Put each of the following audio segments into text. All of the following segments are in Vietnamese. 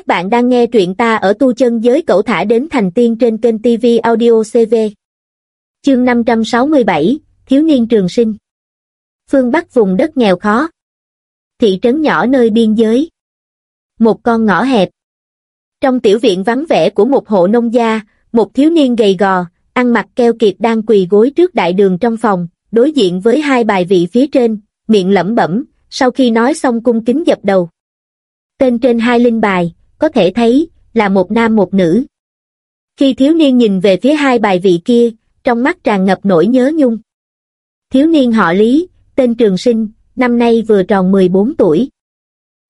Các bạn đang nghe truyện ta ở tu chân giới cẩu thả đến thành tiên trên kênh TV Audio CV. Chương 567, Thiếu niên trường sinh. Phương Bắc vùng đất nghèo khó. Thị trấn nhỏ nơi biên giới. Một con ngõ hẹp. Trong tiểu viện vắng vẻ của một hộ nông gia, một thiếu niên gầy gò, ăn mặc keo kiệt đang quỳ gối trước đại đường trong phòng, đối diện với hai bài vị phía trên, miệng lẩm bẩm, sau khi nói xong cung kính dập đầu. Tên trên hai linh bài, có thể thấy, là một nam một nữ. Khi thiếu niên nhìn về phía hai bài vị kia, trong mắt tràn ngập nỗi nhớ nhung. Thiếu niên họ Lý, tên Trường Sinh, năm nay vừa tròn 14 tuổi.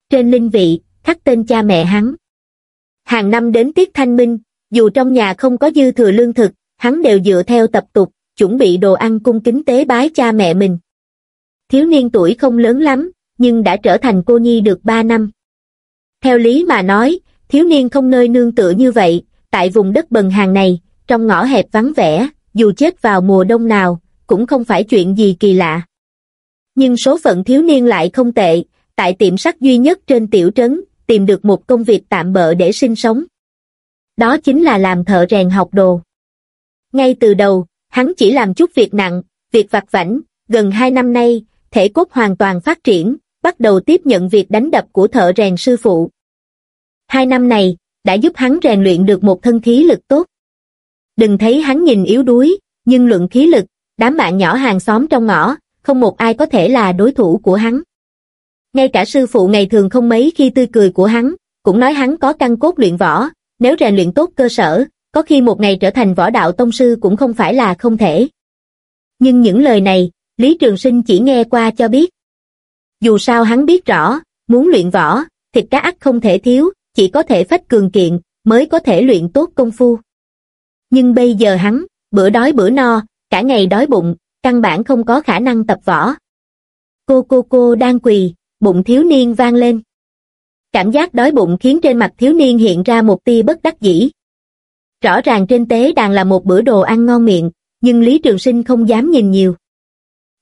Trên linh vị, khắc tên cha mẹ hắn. Hàng năm đến tiết thanh minh, dù trong nhà không có dư thừa lương thực, hắn đều dựa theo tập tục, chuẩn bị đồ ăn cung kính tế bái cha mẹ mình. Thiếu niên tuổi không lớn lắm, nhưng đã trở thành cô nhi được 3 năm. Theo lý mà nói, thiếu niên không nơi nương tựa như vậy, tại vùng đất bần hàng này, trong ngõ hẹp vắng vẻ, dù chết vào mùa đông nào, cũng không phải chuyện gì kỳ lạ. Nhưng số phận thiếu niên lại không tệ, tại tiệm sắt duy nhất trên tiểu trấn, tìm được một công việc tạm bợ để sinh sống. Đó chính là làm thợ rèn học đồ. Ngay từ đầu, hắn chỉ làm chút việc nặng, việc vặt vảnh, gần hai năm nay, thể cốt hoàn toàn phát triển, bắt đầu tiếp nhận việc đánh đập của thợ rèn sư phụ. Hai năm này, đã giúp hắn rèn luyện được một thân khí lực tốt. Đừng thấy hắn nhìn yếu đuối, nhưng luận khí lực, đám bạn nhỏ hàng xóm trong ngõ, không một ai có thể là đối thủ của hắn. Ngay cả sư phụ ngày thường không mấy khi tươi cười của hắn, cũng nói hắn có căn cốt luyện võ, nếu rèn luyện tốt cơ sở, có khi một ngày trở thành võ đạo tông sư cũng không phải là không thể. Nhưng những lời này, Lý Trường Sinh chỉ nghe qua cho biết. Dù sao hắn biết rõ, muốn luyện võ, thịt cá ắt không thể thiếu, chỉ có thể phách cường kiện, mới có thể luyện tốt công phu. Nhưng bây giờ hắn, bữa đói bữa no, cả ngày đói bụng, căn bản không có khả năng tập võ. Cô cô cô đang quỳ, bụng thiếu niên vang lên. Cảm giác đói bụng khiến trên mặt thiếu niên hiện ra một tia bất đắc dĩ. Rõ ràng trên tế đàn là một bữa đồ ăn ngon miệng, nhưng Lý Trường Sinh không dám nhìn nhiều.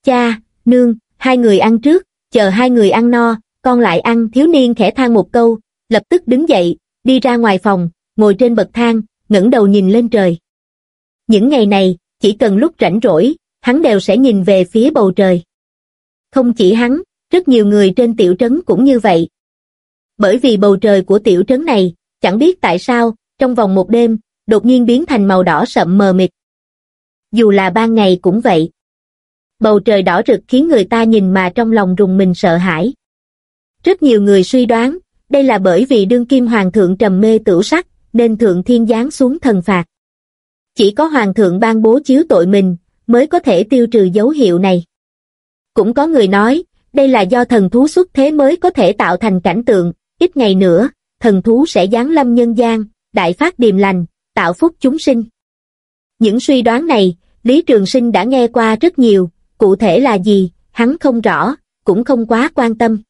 Cha, nương, hai người ăn trước, chờ hai người ăn no, con lại ăn thiếu niên khẽ than một câu, lập tức đứng dậy, đi ra ngoài phòng, ngồi trên bậc thang, ngẩng đầu nhìn lên trời. Những ngày này, chỉ cần lúc rảnh rỗi, hắn đều sẽ nhìn về phía bầu trời. Không chỉ hắn, rất nhiều người trên tiểu trấn cũng như vậy. Bởi vì bầu trời của tiểu trấn này, chẳng biết tại sao, trong vòng một đêm, đột nhiên biến thành màu đỏ sậm mờ mịt. Dù là ban ngày cũng vậy. Bầu trời đỏ rực khiến người ta nhìn mà trong lòng rùng mình sợ hãi. Rất nhiều người suy đoán, đây là bởi vì đương kim hoàng thượng trầm mê tửu sắc, nên thượng thiên giáng xuống thần phạt. Chỉ có hoàng thượng ban bố chiếu tội mình, mới có thể tiêu trừ dấu hiệu này. Cũng có người nói, đây là do thần thú xuất thế mới có thể tạo thành cảnh tượng, ít ngày nữa, thần thú sẽ giáng lâm nhân gian, đại phát điềm lành, tạo phúc chúng sinh. Những suy đoán này, Lý Trường Sinh đã nghe qua rất nhiều, cụ thể là gì, hắn không rõ, cũng không quá quan tâm.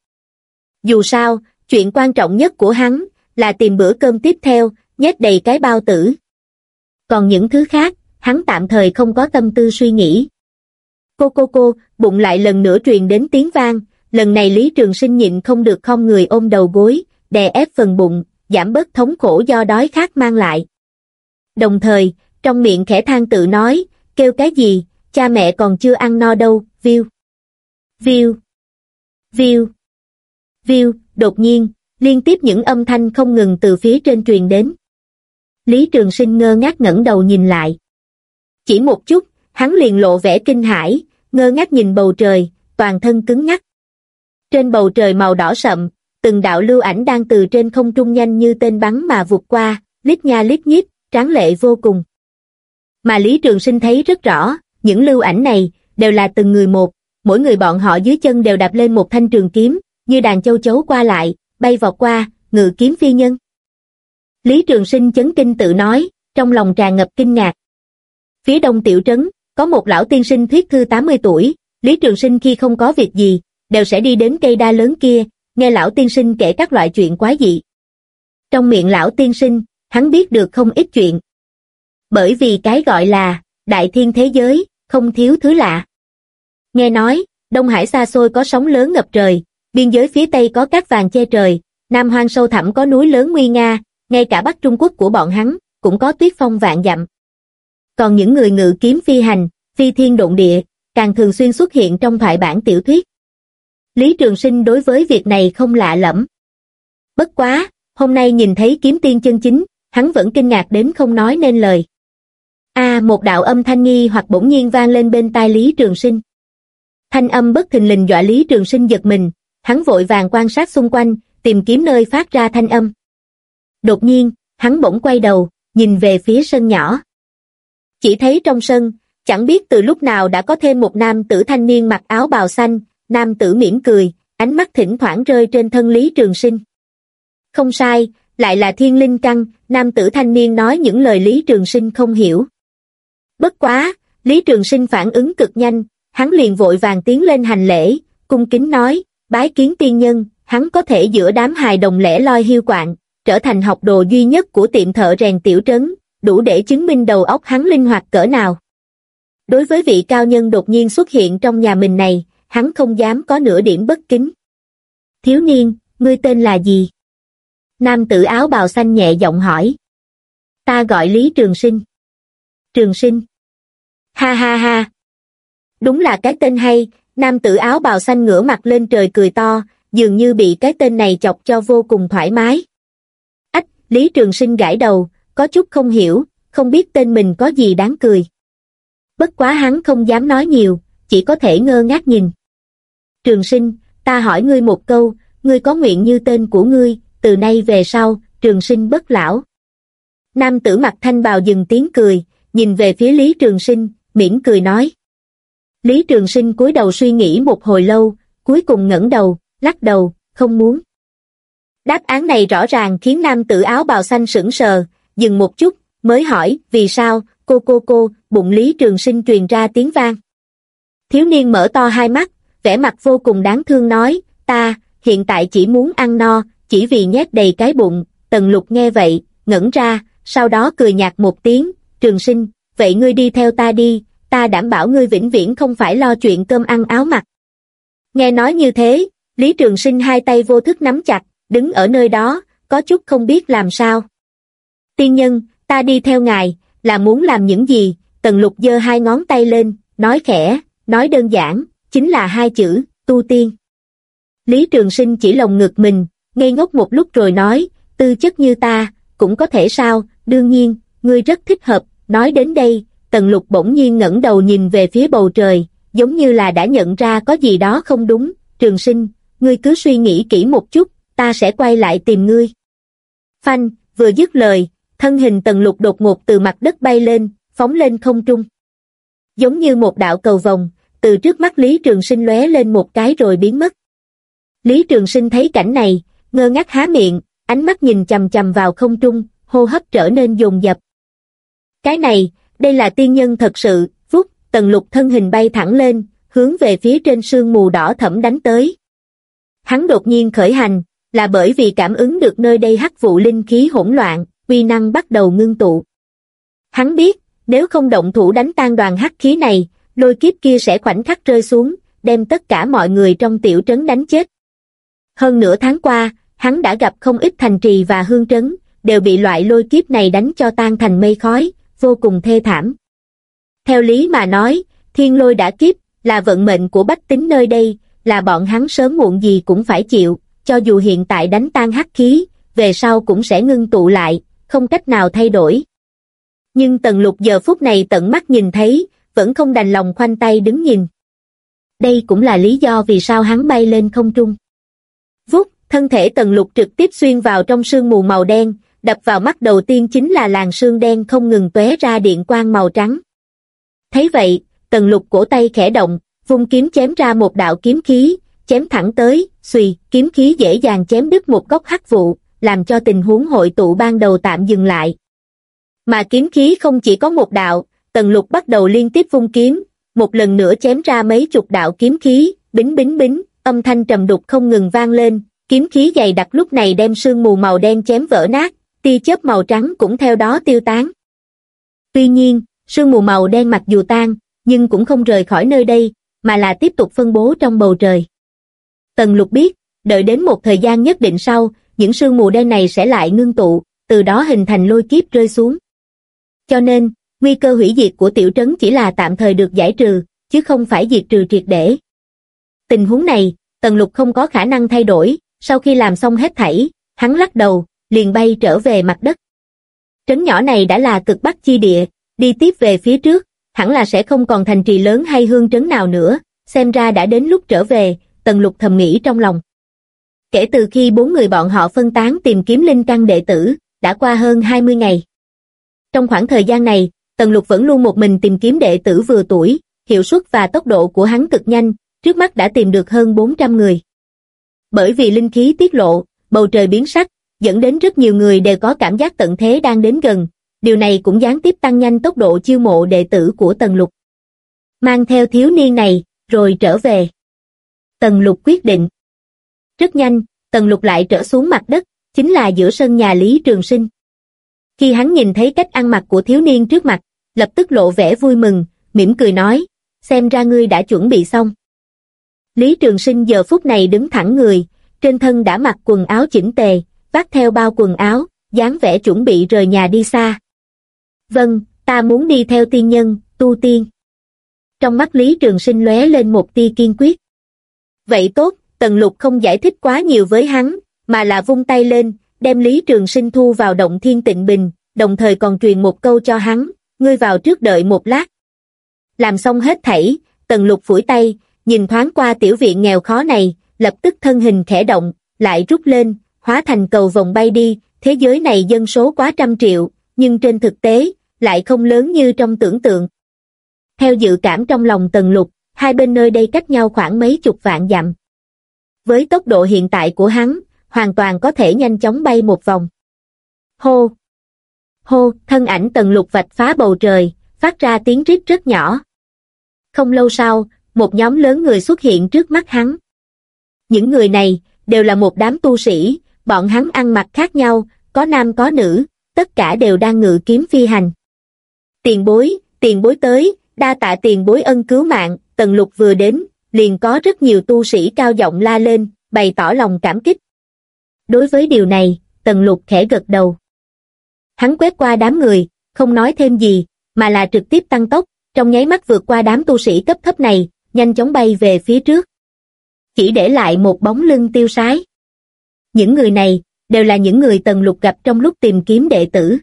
Dù sao, chuyện quan trọng nhất của hắn là tìm bữa cơm tiếp theo, nhét đầy cái bao tử. Còn những thứ khác, hắn tạm thời không có tâm tư suy nghĩ. Cô cô cô, bụng lại lần nữa truyền đến tiếng vang, lần này Lý Trường Sinh nhịn không được không người ôm đầu gối, đè ép phần bụng, giảm bớt thống khổ do đói khát mang lại. Đồng thời, trong miệng khẽ than tự nói, kêu cái gì, cha mẹ còn chưa ăn no đâu, view. View. View. View, đột nhiên, liên tiếp những âm thanh không ngừng từ phía trên truyền đến. Lý Trường Sinh ngơ ngác ngẩng đầu nhìn lại. Chỉ một chút, hắn liền lộ vẻ kinh hãi, ngơ ngác nhìn bầu trời, toàn thân cứng ngắc. Trên bầu trời màu đỏ sậm, từng đạo lưu ảnh đang từ trên không trung nhanh như tên bắn mà vụt qua, lít nha lít nhít, tráng lệ vô cùng. Mà Lý Trường Sinh thấy rất rõ, những lưu ảnh này đều là từng người một, mỗi người bọn họ dưới chân đều đạp lên một thanh trường kiếm, như đàn châu chấu qua lại, bay vọt qua, ngự kiếm phi nhân. Lý Trường Sinh chấn kinh tự nói, trong lòng tràn ngập kinh ngạc. Phía đông tiểu trấn, có một lão tiên sinh thuyết thư 80 tuổi, Lý Trường Sinh khi không có việc gì, đều sẽ đi đến cây đa lớn kia, nghe lão tiên sinh kể các loại chuyện quái dị. Trong miệng lão tiên sinh, hắn biết được không ít chuyện. Bởi vì cái gọi là, đại thiên thế giới, không thiếu thứ lạ. Nghe nói, Đông Hải xa xôi có sóng lớn ngập trời, biên giới phía Tây có cát vàng che trời, Nam hoang sâu thẳm có núi lớn nguy nga, ngay cả Bắc Trung Quốc của bọn hắn, cũng có tuyết phong vạn dặm. Còn những người ngự kiếm phi hành, phi thiên độn địa, càng thường xuyên xuất hiện trong thoại bản tiểu thuyết. Lý Trường Sinh đối với việc này không lạ lẫm. Bất quá, hôm nay nhìn thấy kiếm tiên chân chính, hắn vẫn kinh ngạc đến không nói nên lời. A một đạo âm thanh nghi hoặc bỗng nhiên vang lên bên tai Lý Trường Sinh. Thanh âm bất thình lình dọa Lý Trường Sinh giật mình, hắn vội vàng quan sát xung quanh, tìm kiếm nơi phát ra thanh âm. Đột nhiên, hắn bỗng quay đầu, nhìn về phía sân nhỏ. Chỉ thấy trong sân, chẳng biết từ lúc nào đã có thêm một nam tử thanh niên mặc áo bào xanh, nam tử mỉm cười, ánh mắt thỉnh thoảng rơi trên thân Lý Trường Sinh. Không sai, lại là thiên linh căn, nam tử thanh niên nói những lời Lý Trường Sinh không hiểu. Bất quá, Lý Trường Sinh phản ứng cực nhanh, hắn liền vội vàng tiến lên hành lễ, cung kính nói, bái kiến tiên nhân, hắn có thể giữa đám hài đồng lẻ loi hiu quạng, trở thành học đồ duy nhất của tiệm thợ rèn tiểu trấn, đủ để chứng minh đầu óc hắn linh hoạt cỡ nào. Đối với vị cao nhân đột nhiên xuất hiện trong nhà mình này, hắn không dám có nửa điểm bất kính. Thiếu niên, ngươi tên là gì? Nam tử áo bào xanh nhẹ giọng hỏi. Ta gọi Lý Trường Sinh. Trường Sinh. Ha ha ha. Đúng là cái tên hay, nam tử áo bào xanh ngửa mặt lên trời cười to, dường như bị cái tên này chọc cho vô cùng thoải mái. Ách, Lý Trường Sinh gãi đầu, có chút không hiểu, không biết tên mình có gì đáng cười. Bất quá hắn không dám nói nhiều, chỉ có thể ngơ ngác nhìn. Trường Sinh, ta hỏi ngươi một câu, ngươi có nguyện như tên của ngươi, từ nay về sau, Trường Sinh bất lão. Nam tử mặt thanh bào dừng tiếng cười, nhìn về phía Lý Trường Sinh, mỉm cười nói. Lý Trường Sinh cúi đầu suy nghĩ một hồi lâu, cuối cùng ngẩng đầu, lắc đầu, không muốn. Đáp án này rõ ràng khiến nam tử áo bào xanh sững sờ, dừng một chút, mới hỏi, vì sao, cô cô cô, bụng Lý Trường Sinh truyền ra tiếng vang. Thiếu niên mở to hai mắt, vẻ mặt vô cùng đáng thương nói, ta, hiện tại chỉ muốn ăn no, chỉ vì nhét đầy cái bụng, tần lục nghe vậy, ngẩn ra, sau đó cười nhạt một tiếng, Trường Sinh, vậy ngươi đi theo ta đi, ta đảm bảo ngươi vĩnh viễn không phải lo chuyện cơm ăn áo mặc. Nghe nói như thế, Lý Trường Sinh hai tay vô thức nắm chặt, đứng ở nơi đó, có chút không biết làm sao. Tiên nhân, ta đi theo ngài, là muốn làm những gì? Tần lục giơ hai ngón tay lên, nói khẽ, nói đơn giản, chính là hai chữ, tu tiên. Lý Trường Sinh chỉ lồng ngực mình, ngây ngốc một lúc rồi nói, tư chất như ta, cũng có thể sao, đương nhiên, ngươi rất thích hợp, nói đến đây, tần lục bỗng nhiên ngẩng đầu nhìn về phía bầu trời, giống như là đã nhận ra có gì đó không đúng, trường sinh, ngươi cứ suy nghĩ kỹ một chút, ta sẽ quay lại tìm ngươi. Phanh, vừa dứt lời, thân hình tần lục đột ngột từ mặt đất bay lên, phóng lên không trung. Giống như một đạo cầu vòng, từ trước mắt Lý Trường Sinh lóe lên một cái rồi biến mất. Lý Trường Sinh thấy cảnh này, ngơ ngác há miệng, ánh mắt nhìn chầm chầm vào không trung, hô hấp trở nên dồn dập. Cái này, đây là tiên nhân thật sự, phúc, tần lục thân hình bay thẳng lên, hướng về phía trên sương mù đỏ thẫm đánh tới. Hắn đột nhiên khởi hành, là bởi vì cảm ứng được nơi đây hắc vụ linh khí hỗn loạn, uy năng bắt đầu ngưng tụ. Hắn biết, nếu không động thủ đánh tan đoàn hắc khí này, lôi kiếp kia sẽ khoảnh khắc rơi xuống, đem tất cả mọi người trong tiểu trấn đánh chết. Hơn nửa tháng qua, hắn đã gặp không ít thành trì và hương trấn, đều bị loại lôi kiếp này đánh cho tan thành mây khói, vô cùng thê thảm. Theo lý mà nói, thiên lôi đã kiếp, là vận mệnh của bách tính nơi đây, là bọn hắn sớm muộn gì cũng phải chịu, cho dù hiện tại đánh tan hắc khí, về sau cũng sẽ ngưng tụ lại, không cách nào thay đổi. Nhưng tần lục giờ phút này tận mắt nhìn thấy, vẫn không đành lòng khoanh tay đứng nhìn. Đây cũng là lý do vì sao hắn bay lên không trung. Vút, thân thể tần lục trực tiếp xuyên vào trong sương mù màu đen, đập vào mắt đầu tiên chính là làn sương đen không ngừng tóe ra điện quang màu trắng. Thấy vậy, tần lục cổ tay khẽ động, vung kiếm chém ra một đạo kiếm khí, chém thẳng tới, xùy, kiếm khí dễ dàng chém đứt một góc hắc vụ, làm cho tình huống hội tụ ban đầu tạm dừng lại. Mà kiếm khí không chỉ có một đạo, tần lục bắt đầu liên tiếp vung kiếm, một lần nữa chém ra mấy chục đạo kiếm khí, bính bính bính, âm thanh trầm đục không ngừng vang lên, kiếm khí dày đặc lúc này đem sương mù màu đen chém vỡ nát, tia chớp màu trắng cũng theo đó tiêu tán. Tuy nhiên, sương mù màu đen mặc dù tan, nhưng cũng không rời khỏi nơi đây, mà là tiếp tục phân bố trong bầu trời. Tần lục biết, đợi đến một thời gian nhất định sau, những sương mù đen này sẽ lại ngưng tụ, từ đó hình thành lôi kiếp rơi xuống. Cho nên, nguy cơ hủy diệt của tiểu trấn chỉ là tạm thời được giải trừ, chứ không phải diệt trừ triệt để. Tình huống này, Tần Lục không có khả năng thay đổi, sau khi làm xong hết thảy, hắn lắc đầu, liền bay trở về mặt đất. Trấn nhỏ này đã là cực bắc chi địa, đi tiếp về phía trước, hẳn là sẽ không còn thành trì lớn hay hương trấn nào nữa, xem ra đã đến lúc trở về, Tần Lục thầm nghĩ trong lòng. Kể từ khi bốn người bọn họ phân tán tìm kiếm linh căn đệ tử, đã qua hơn 20 ngày. Trong khoảng thời gian này, Tần Lục vẫn luôn một mình tìm kiếm đệ tử vừa tuổi, hiệu suất và tốc độ của hắn cực nhanh, trước mắt đã tìm được hơn 400 người. Bởi vì linh khí tiết lộ, bầu trời biến sắc, dẫn đến rất nhiều người đều có cảm giác tận thế đang đến gần, điều này cũng gián tiếp tăng nhanh tốc độ chiêu mộ đệ tử của Tần Lục. Mang theo thiếu niên này, rồi trở về. Tần Lục quyết định. Rất nhanh, Tần Lục lại trở xuống mặt đất, chính là giữa sân nhà Lý Trường Sinh. Khi hắn nhìn thấy cách ăn mặc của thiếu niên trước mặt, lập tức lộ vẻ vui mừng, mỉm cười nói, xem ra ngươi đã chuẩn bị xong. Lý Trường Sinh giờ phút này đứng thẳng người, trên thân đã mặc quần áo chỉnh tề, vác theo bao quần áo, dáng vẻ chuẩn bị rời nhà đi xa. Vâng, ta muốn đi theo tiên nhân, tu tiên. Trong mắt Lý Trường Sinh lóe lên một tia kiên quyết. Vậy tốt, Tần Lục không giải thích quá nhiều với hắn, mà là vung tay lên, đem Lý Trường Sinh thu vào động thiên tịnh bình, đồng thời còn truyền một câu cho hắn, ngươi vào trước đợi một lát. Làm xong hết thảy, Tần Lục phủi tay, nhìn thoáng qua tiểu viện nghèo khó này, lập tức thân hình khẽ động, lại rút lên, hóa thành cầu vòng bay đi, thế giới này dân số quá trăm triệu, nhưng trên thực tế, lại không lớn như trong tưởng tượng. Theo dự cảm trong lòng tần lục, hai bên nơi đây cách nhau khoảng mấy chục vạn dặm. Với tốc độ hiện tại của hắn, hoàn toàn có thể nhanh chóng bay một vòng. Hô! Hô! Thân ảnh tần lục vạch phá bầu trời, phát ra tiếng rít rất nhỏ. Không lâu sau, một nhóm lớn người xuất hiện trước mắt hắn. Những người này, đều là một đám tu sĩ, bọn hắn ăn mặc khác nhau, có nam có nữ, tất cả đều đang ngự kiếm phi hành. Tiền bối, tiền bối tới, đa tạ tiền bối ân cứu mạng, tần lục vừa đến, liền có rất nhiều tu sĩ cao giọng la lên, bày tỏ lòng cảm kích. Đối với điều này, tần lục khẽ gật đầu. Hắn quét qua đám người, không nói thêm gì, mà là trực tiếp tăng tốc, trong nháy mắt vượt qua đám tu sĩ cấp thấp này, nhanh chóng bay về phía trước. Chỉ để lại một bóng lưng tiêu sái. Những người này, đều là những người Tần Lục gặp trong lúc tìm kiếm đệ tử.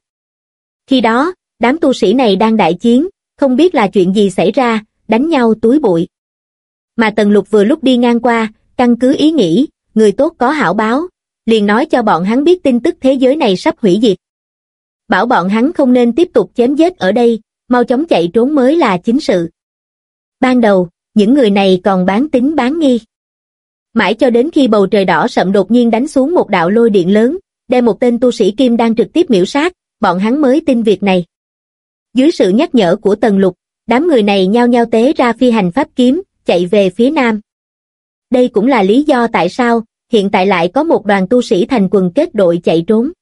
Khi đó, đám tu sĩ này đang đại chiến, không biết là chuyện gì xảy ra, đánh nhau túi bụi. Mà Tần Lục vừa lúc đi ngang qua, căn cứ ý nghĩ, người tốt có hảo báo, liền nói cho bọn hắn biết tin tức thế giới này sắp hủy diệt. Bảo bọn hắn không nên tiếp tục chém giết ở đây, mau chóng chạy trốn mới là chính sự. Ban đầu, những người này còn bán tính bán nghi. Mãi cho đến khi bầu trời đỏ sậm đột nhiên đánh xuống một đạo lôi điện lớn, đem một tên tu sĩ kim đang trực tiếp miễu sát, bọn hắn mới tin việc này. Dưới sự nhắc nhở của Tần Lục, đám người này nhao nhao tế ra phi hành pháp kiếm, chạy về phía nam. Đây cũng là lý do tại sao, hiện tại lại có một đoàn tu sĩ thành quần kết đội chạy trốn.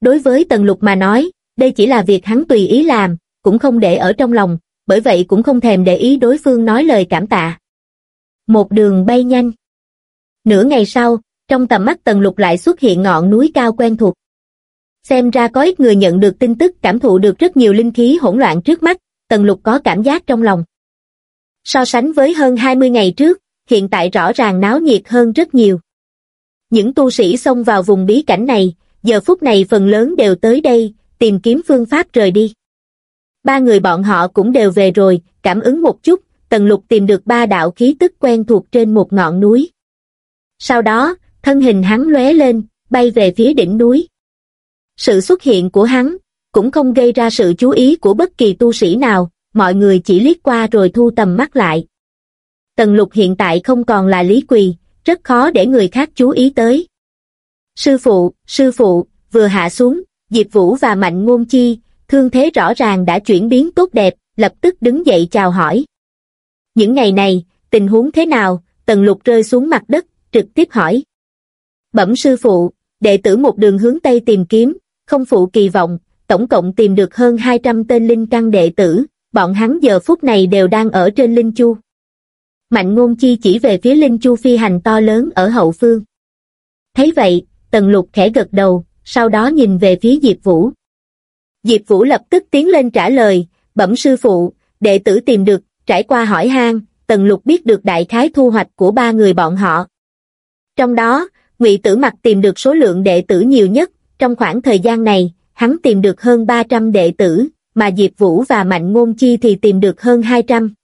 Đối với Tần Lục mà nói, đây chỉ là việc hắn tùy ý làm, cũng không để ở trong lòng, bởi vậy cũng không thèm để ý đối phương nói lời cảm tạ. Một đường bay nhanh. Nửa ngày sau, trong tầm mắt Tần Lục lại xuất hiện ngọn núi cao quen thuộc. Xem ra có ít người nhận được tin tức cảm thụ được rất nhiều linh khí hỗn loạn trước mắt, Tần Lục có cảm giác trong lòng. So sánh với hơn 20 ngày trước, hiện tại rõ ràng náo nhiệt hơn rất nhiều. Những tu sĩ xông vào vùng bí cảnh này, giờ phút này phần lớn đều tới đây, tìm kiếm phương pháp rời đi. Ba người bọn họ cũng đều về rồi, cảm ứng một chút, Tần Lục tìm được ba đạo khí tức quen thuộc trên một ngọn núi. Sau đó, thân hình hắn lóe lên, bay về phía đỉnh núi. Sự xuất hiện của hắn cũng không gây ra sự chú ý của bất kỳ tu sĩ nào, mọi người chỉ liếc qua rồi thu tầm mắt lại. Tần lục hiện tại không còn là lý quỳ, rất khó để người khác chú ý tới. Sư phụ, sư phụ, vừa hạ xuống, Diệp Vũ và Mạnh Ngôn Chi, thương thế rõ ràng đã chuyển biến tốt đẹp, lập tức đứng dậy chào hỏi. Những ngày này, tình huống thế nào, tần lục rơi xuống mặt đất, trực tiếp hỏi. Bẩm sư phụ, đệ tử một đường hướng Tây tìm kiếm, không phụ kỳ vọng, tổng cộng tìm được hơn 200 tên linh căn đệ tử, bọn hắn giờ phút này đều đang ở trên Linh Chu. Mạnh ngôn chi chỉ về phía Linh Chu phi hành to lớn ở hậu phương. Thấy vậy, tần lục khẽ gật đầu, sau đó nhìn về phía Diệp Vũ. Diệp Vũ lập tức tiến lên trả lời, bẩm sư phụ, đệ tử tìm được, trải qua hỏi han, tần lục biết được đại khái thu hoạch của ba người bọn họ. Trong đó, ngụy Tử Mặc tìm được số lượng đệ tử nhiều nhất, trong khoảng thời gian này, hắn tìm được hơn 300 đệ tử, mà Diệp Vũ và Mạnh Ngôn Chi thì tìm được hơn 200.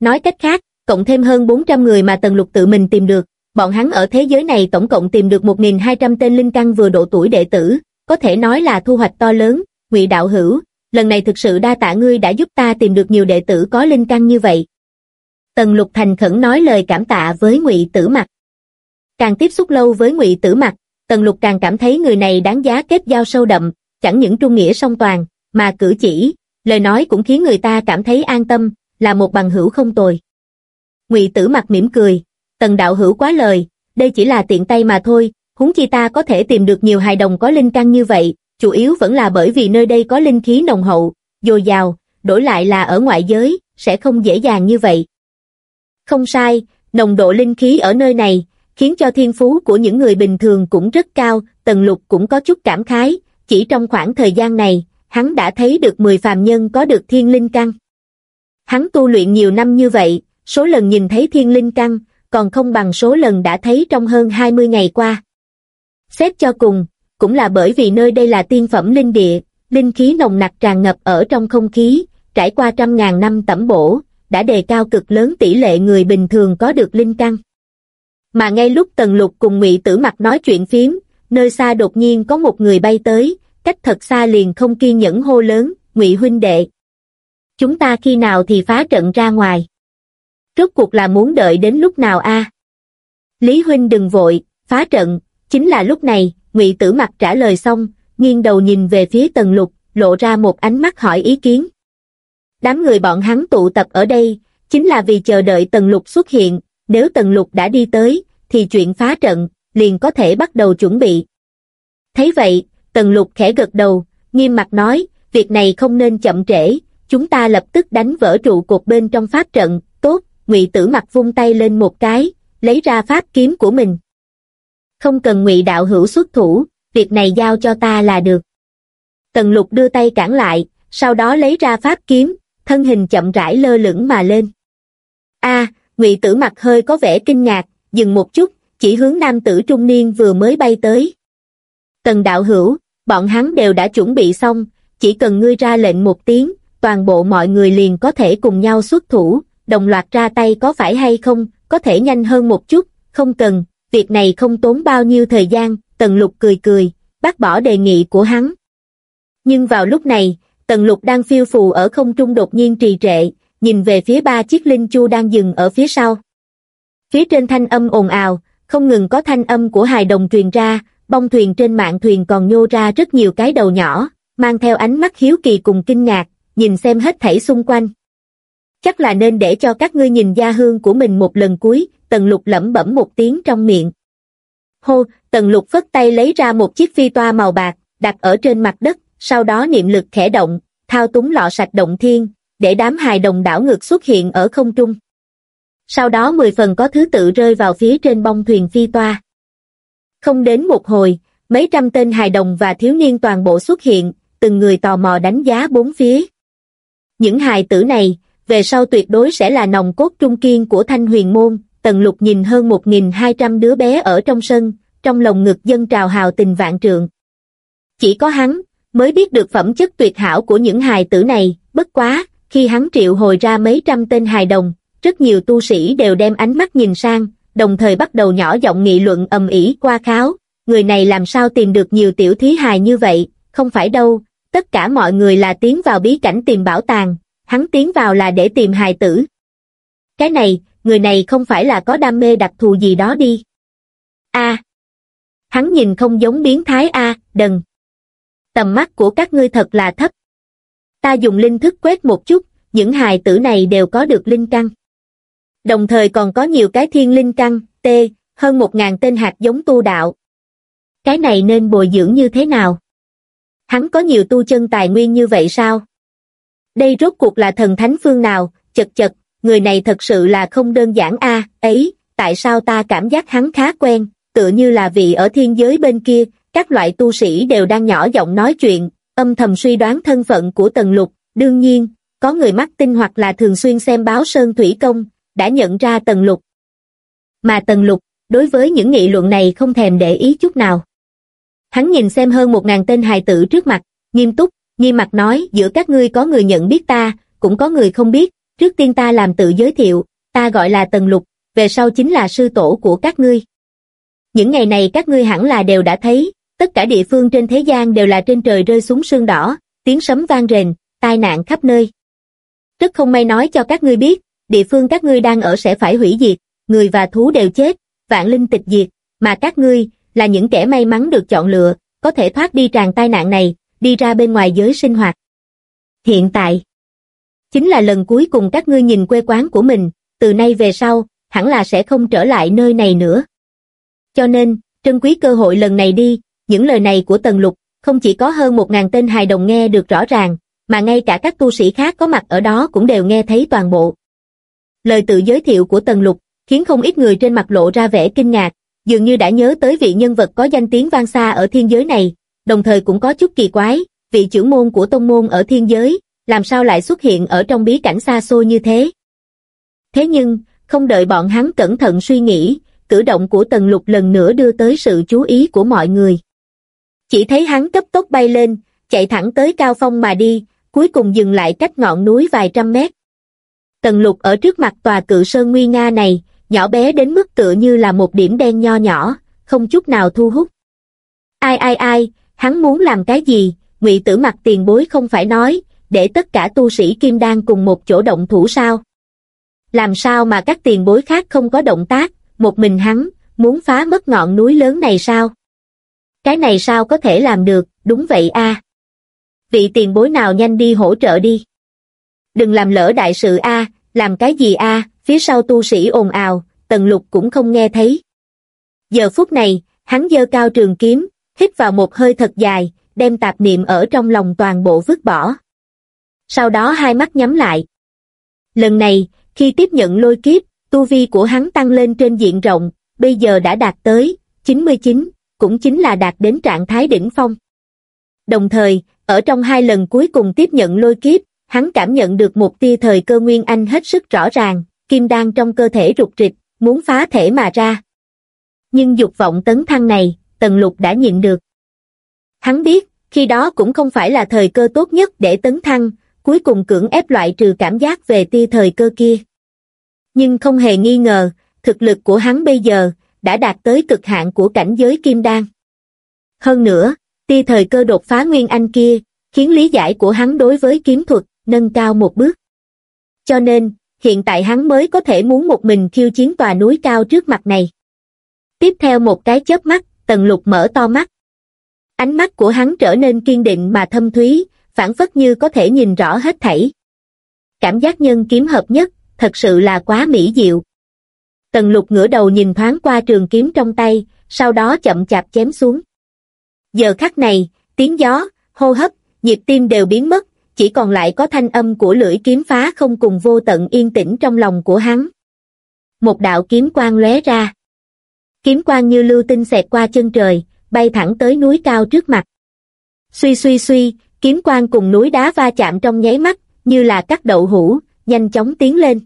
Nói cách khác, cộng thêm hơn 400 người mà Tần Lục tự mình tìm được, bọn hắn ở thế giới này tổng cộng tìm được 1.200 tên linh căn vừa độ tuổi đệ tử, có thể nói là thu hoạch to lớn, ngụy đạo hữu, lần này thực sự đa tạ ngươi đã giúp ta tìm được nhiều đệ tử có linh căn như vậy. Tần Lục thành khẩn nói lời cảm tạ với ngụy Tử Mặc. Càng tiếp xúc lâu với ngụy Tử Mặc, Tần Lục càng cảm thấy người này đáng giá kết giao sâu đậm, chẳng những trung nghĩa song toàn, mà cử chỉ, lời nói cũng khiến người ta cảm thấy an tâm, là một bằng hữu không tồi. Ngụy Tử Mặc mỉm cười, Tần đạo hữu quá lời, đây chỉ là tiện tay mà thôi, huống chi ta có thể tìm được nhiều hài đồng có linh căn như vậy, chủ yếu vẫn là bởi vì nơi đây có linh khí nồng hậu, dồi dào, đổi lại là ở ngoại giới, sẽ không dễ dàng như vậy. Không sai, nồng độ linh khí ở nơi này, khiến cho thiên phú của những người bình thường cũng rất cao, Tần Lục cũng có chút cảm khái, chỉ trong khoảng thời gian này, hắn đã thấy được 10 phàm nhân có được thiên linh căn. Hắn tu luyện nhiều năm như vậy, số lần nhìn thấy thiên linh căn, còn không bằng số lần đã thấy trong hơn 20 ngày qua. Xét cho cùng, cũng là bởi vì nơi đây là tiên phẩm linh địa, linh khí nồng nặc tràn ngập ở trong không khí, trải qua trăm ngàn năm tẩm bổ, đã đề cao cực lớn tỷ lệ người bình thường có được linh căn. Mà ngay lúc Tần Lục cùng Ngụy Tử Mặc nói chuyện phiếm, nơi xa đột nhiên có một người bay tới, cách thật xa liền không kiên nhẫn hô lớn, Ngụy huynh đệ. Chúng ta khi nào thì phá trận ra ngoài? Rốt cuộc là muốn đợi đến lúc nào a? Lý huynh đừng vội, phá trận, chính là lúc này, Ngụy Tử Mặc trả lời xong, nghiêng đầu nhìn về phía Tần Lục, lộ ra một ánh mắt hỏi ý kiến. Đám người bọn hắn tụ tập ở đây, chính là vì chờ đợi Tần Lục xuất hiện, nếu Tần Lục đã đi tới, thì chuyện phá trận, liền có thể bắt đầu chuẩn bị. Thấy vậy, Tần Lục khẽ gật đầu, nghiêm mặt nói, việc này không nên chậm trễ, chúng ta lập tức đánh vỡ trụ cột bên trong pháp trận, tốt, ngụy tử mặt vung tay lên một cái, lấy ra pháp kiếm của mình. Không cần ngụy đạo hữu xuất thủ, việc này giao cho ta là được. Tần lục đưa tay cản lại, sau đó lấy ra pháp kiếm, thân hình chậm rãi lơ lửng mà lên. a ngụy tử mặt hơi có vẻ kinh ngạc, dừng một chút, chỉ hướng nam tử trung niên vừa mới bay tới. Tần đạo hữu, bọn hắn đều đã chuẩn bị xong, chỉ cần ngươi ra lệnh một tiếng, toàn bộ mọi người liền có thể cùng nhau xuất thủ, đồng loạt ra tay có phải hay không, có thể nhanh hơn một chút, không cần, việc này không tốn bao nhiêu thời gian, Tần Lục cười cười, bác bỏ đề nghị của hắn. Nhưng vào lúc này, Tần Lục đang phiêu phù ở không trung đột nhiên trì trệ, nhìn về phía ba chiếc linh chu đang dừng ở phía sau. Phía trên thanh âm ồn ào, không ngừng có thanh âm của hài đồng truyền ra, bong thuyền trên mạng thuyền còn nhô ra rất nhiều cái đầu nhỏ, mang theo ánh mắt hiếu kỳ cùng kinh ngạc, nhìn xem hết thảy xung quanh. Chắc là nên để cho các ngươi nhìn gia hương của mình một lần cuối, tần lục lẩm bẩm một tiếng trong miệng. Hô, tần lục phất tay lấy ra một chiếc phi toa màu bạc, đặt ở trên mặt đất, sau đó niệm lực khẽ động, thao túng lọ sạch động thiên, để đám hài đồng đảo ngược xuất hiện ở không trung. Sau đó mười phần có thứ tự rơi vào phía trên bông thuyền phi toa. Không đến một hồi, mấy trăm tên hài đồng và thiếu niên toàn bộ xuất hiện, từng người tò mò đánh giá bốn phía. Những hài tử này, về sau tuyệt đối sẽ là nòng cốt trung kiên của thanh huyền môn, tần lục nhìn hơn 1.200 đứa bé ở trong sân, trong lòng ngực dân trào hào tình vạn trượng. Chỉ có hắn, mới biết được phẩm chất tuyệt hảo của những hài tử này, bất quá, khi hắn triệu hồi ra mấy trăm tên hài đồng, rất nhiều tu sĩ đều đem ánh mắt nhìn sang, đồng thời bắt đầu nhỏ giọng nghị luận ầm ĩ qua kháo, người này làm sao tìm được nhiều tiểu thí hài như vậy, không phải đâu, tất cả mọi người là tiến vào bí cảnh tìm bảo tàng, hắn tiến vào là để tìm hài tử. Cái này, người này không phải là có đam mê đặc thù gì đó đi. A. hắn nhìn không giống biến thái A, đần. Tầm mắt của các ngươi thật là thấp. Ta dùng linh thức quét một chút, những hài tử này đều có được linh căn. Đồng thời còn có nhiều cái thiên linh căn, T, hơn một ngàn tên hạt giống tu đạo. Cái này nên bồi dưỡng như thế nào? Hắn có nhiều tu chân tài nguyên như vậy sao? Đây rốt cuộc là thần thánh phương nào, chật chật, người này thật sự là không đơn giản a ấy, tại sao ta cảm giác hắn khá quen, tựa như là vị ở thiên giới bên kia, các loại tu sĩ đều đang nhỏ giọng nói chuyện, âm thầm suy đoán thân phận của Tần Lục, đương nhiên, có người mắt tinh hoặc là thường xuyên xem báo Sơn Thủy Công, đã nhận ra Tần Lục. Mà Tần Lục, đối với những nghị luận này không thèm để ý chút nào. Hắn nhìn xem hơn một ngàn tên hài tử trước mặt, nghiêm túc, nghiêm mặt nói giữa các ngươi có người nhận biết ta, cũng có người không biết, trước tiên ta làm tự giới thiệu, ta gọi là Tần Lục, về sau chính là sư tổ của các ngươi. Những ngày này các ngươi hẳn là đều đã thấy, tất cả địa phương trên thế gian đều là trên trời rơi xuống sương đỏ, tiếng sấm vang rền, tai nạn khắp nơi. Rất không may nói cho các ngươi biết, địa phương các ngươi đang ở sẽ phải hủy diệt, người và thú đều chết, vạn linh tịch diệt, mà các ngươi, là những kẻ may mắn được chọn lựa, có thể thoát đi tràn tai nạn này, đi ra bên ngoài giới sinh hoạt. Hiện tại, chính là lần cuối cùng các ngươi nhìn quê quán của mình, từ nay về sau, hẳn là sẽ không trở lại nơi này nữa. Cho nên, trân quý cơ hội lần này đi, những lời này của Tần Lục, không chỉ có hơn một ngàn tên hài đồng nghe được rõ ràng, mà ngay cả các tu sĩ khác có mặt ở đó cũng đều nghe thấy toàn bộ. Lời tự giới thiệu của Tần Lục, khiến không ít người trên mặt lộ ra vẻ kinh ngạc, dường như đã nhớ tới vị nhân vật có danh tiếng vang xa ở thiên giới này, đồng thời cũng có chút kỳ quái, vị trưởng môn của tông môn ở thiên giới, làm sao lại xuất hiện ở trong bí cảnh xa xôi như thế. Thế nhưng, không đợi bọn hắn cẩn thận suy nghĩ, cử động của Tần Lục lần nữa đưa tới sự chú ý của mọi người. Chỉ thấy hắn cấp tốc bay lên, chạy thẳng tới cao phong mà đi, cuối cùng dừng lại cách ngọn núi vài trăm mét. Tần Lục ở trước mặt tòa cự sơn nguy nga này, nhỏ bé đến mức tựa như là một điểm đen nho nhỏ, không chút nào thu hút. Ai ai ai, hắn muốn làm cái gì, ngụy tử mặt tiền bối không phải nói, để tất cả tu sĩ kim đan cùng một chỗ động thủ sao? Làm sao mà các tiền bối khác không có động tác, một mình hắn, muốn phá mất ngọn núi lớn này sao? Cái này sao có thể làm được, đúng vậy a. Vị tiền bối nào nhanh đi hỗ trợ đi. Đừng làm lỡ đại sự a, làm cái gì a, phía sau tu sĩ ồn ào, tần lục cũng không nghe thấy. Giờ phút này, hắn giơ cao trường kiếm, hít vào một hơi thật dài, đem tạp niệm ở trong lòng toàn bộ vứt bỏ. Sau đó hai mắt nhắm lại. Lần này, khi tiếp nhận lôi kiếp, tu vi của hắn tăng lên trên diện rộng, bây giờ đã đạt tới 99, cũng chính là đạt đến trạng thái đỉnh phong. Đồng thời, ở trong hai lần cuối cùng tiếp nhận lôi kiếp, hắn cảm nhận được một tia thời cơ nguyên anh hết sức rõ ràng, kim đan trong cơ thể rụt rịch, muốn phá thể mà ra. Nhưng dục vọng tấn thăng này, Tần Lục đã nhịn được. Hắn biết, khi đó cũng không phải là thời cơ tốt nhất để tấn thăng, cuối cùng cưỡng ép loại trừ cảm giác về tia thời cơ kia. Nhưng không hề nghi ngờ, thực lực của hắn bây giờ, đã đạt tới cực hạn của cảnh giới kim đan. Hơn nữa, tia thời cơ đột phá nguyên anh kia, khiến lý giải của hắn đối với kiếm thuật, nâng cao một bước. Cho nên, hiện tại hắn mới có thể muốn một mình khiêu chiến tòa núi cao trước mặt này. Tiếp theo một cái chớp mắt, Tần Lục mở to mắt. Ánh mắt của hắn trở nên kiên định mà thâm thúy, phản phất như có thể nhìn rõ hết thảy. Cảm giác nhân kiếm hợp nhất, thật sự là quá mỹ diệu. Tần lục ngửa đầu nhìn thoáng qua trường kiếm trong tay, sau đó chậm chạp chém xuống. Giờ khắc này, tiếng gió, hô hấp, nhịp tim đều biến mất, chỉ còn lại có thanh âm của lưỡi kiếm phá không cùng vô tận yên tĩnh trong lòng của hắn. Một đạo kiếm quang lóe ra. Kiếm quang như lưu tinh xẹt qua chân trời, bay thẳng tới núi cao trước mặt. Suy suy suy, kiếm quang cùng núi đá va chạm trong nháy mắt, như là cắt đậu hũ, nhanh chóng tiến lên.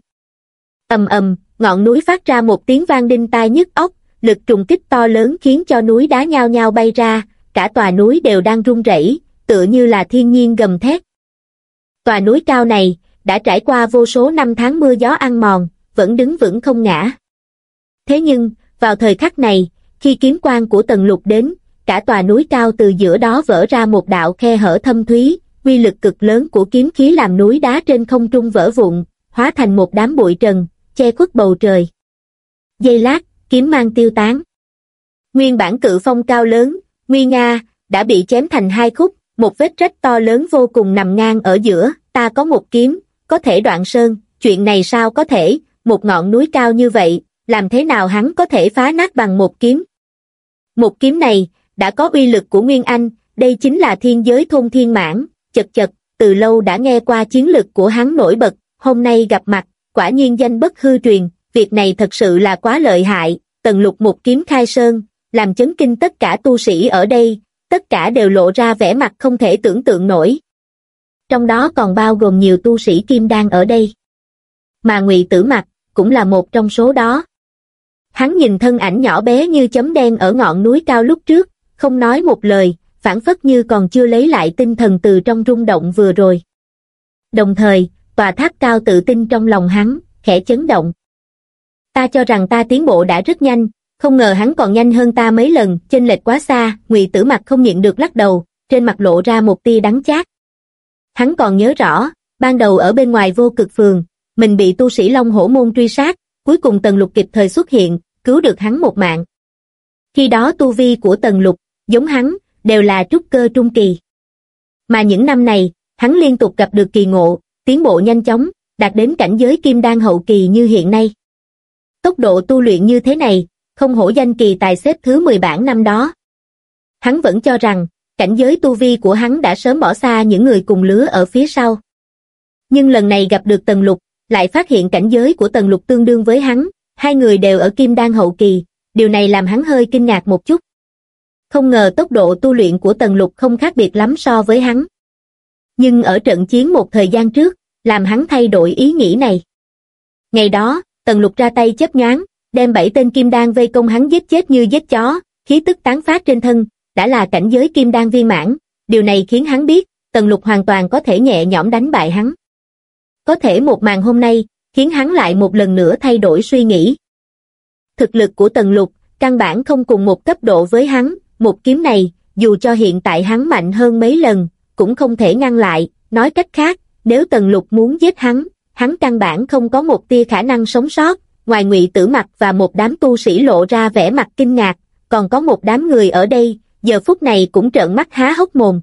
ầm ầm, ngọn núi phát ra một tiếng vang đinh tai nhức óc, lực trùng kích to lớn khiến cho núi đá nhao nhao bay ra, cả tòa núi đều đang rung rẩy, tựa như là thiên nhiên gầm thét. Tòa núi cao này, đã trải qua vô số năm tháng mưa gió ăn mòn, vẫn đứng vững không ngã. Thế nhưng, vào thời khắc này, khi kiếm quan của tần lục đến, cả tòa núi cao từ giữa đó vỡ ra một đạo khe hở thâm thúy, quy lực cực lớn của kiếm khí làm núi đá trên không trung vỡ vụn, hóa thành một đám bụi trần, che khuất bầu trời. Giây lát, kiếm mang tiêu tán. Nguyên bản cự phong cao lớn, nguy nga, đã bị chém thành hai khúc, một vết rách to lớn vô cùng nằm ngang ở giữa, ta có một kiếm, có thể đoạn sơn, chuyện này sao có thể, một ngọn núi cao như vậy, làm thế nào hắn có thể phá nát bằng một kiếm. Một kiếm này, đã có uy lực của Nguyên Anh, đây chính là thiên giới thôn thiên mãn, chật chật, từ lâu đã nghe qua chiến lực của hắn nổi bật, hôm nay gặp mặt, quả nhiên danh bất hư truyền, việc này thật sự là quá lợi hại, tần lục một kiếm khai sơn, làm chấn kinh tất cả tu sĩ ở đây, tất cả đều lộ ra vẻ mặt không thể tưởng tượng nổi. Trong đó còn bao gồm nhiều tu sĩ kim đan ở đây. Mà ngụy Tử mặt cũng là một trong số đó. Hắn nhìn thân ảnh nhỏ bé như chấm đen ở ngọn núi cao lúc trước, không nói một lời, phản phất như còn chưa lấy lại tinh thần từ trong rung động vừa rồi. Đồng thời, tòa tháp cao tự tin trong lòng hắn, khẽ chấn động. Ta cho rằng ta tiến bộ đã rất nhanh, không ngờ hắn còn nhanh hơn ta mấy lần, chênh lệch quá xa, ngụy tử mặt không nhịn được lắc đầu, trên mặt lộ ra một tia đắng chát. Hắn còn nhớ rõ, ban đầu ở bên ngoài vô cực phường, mình bị tu sĩ Long Hổ Môn truy sát, cuối cùng Tần Lục kịp thời xuất hiện, cứu được hắn một mạng. Khi đó tu vi của Tần Lục, giống hắn, đều là trúc cơ trung kỳ. Mà những năm này, hắn liên tục gặp được kỳ ngộ, tiến bộ nhanh chóng, đạt đến cảnh giới kim đan hậu kỳ như hiện nay. Tốc độ tu luyện như thế này, không hổ danh kỳ tài xếp thứ 10 bảng năm đó. Hắn vẫn cho rằng, cảnh giới tu vi của hắn đã sớm bỏ xa những người cùng lứa ở phía sau. Nhưng lần này gặp được Tần Lục, lại phát hiện cảnh giới của Tần Lục tương đương với hắn, hai người đều ở kim đan hậu kỳ, điều này làm hắn hơi kinh ngạc một chút. Không ngờ tốc độ tu luyện của Tần Lục không khác biệt lắm so với hắn. Nhưng ở trận chiến một thời gian trước, làm hắn thay đổi ý nghĩ này. Ngày đó, Tần Lục ra tay chấp nhoáng, đem bảy tên kim đan vây công hắn giết chết như giết chó, khí tức tán phát trên thân, đã là cảnh giới kim đan viên mãn, điều này khiến hắn biết, Tần Lục hoàn toàn có thể nhẹ nhõm đánh bại hắn. Có thể một màn hôm nay, khiến hắn lại một lần nữa thay đổi suy nghĩ. Thực lực của Tần Lục, căn bản không cùng một cấp độ với hắn, một kiếm này, dù cho hiện tại hắn mạnh hơn mấy lần, cũng không thể ngăn lại, nói cách khác, nếu Tần Lục muốn giết hắn, hắn căn bản không có một tia khả năng sống sót, ngoài ngụy tử mặt và một đám tu sĩ lộ ra vẻ mặt kinh ngạc, còn có một đám người ở đây, giờ phút này cũng trợn mắt há hốc mồm.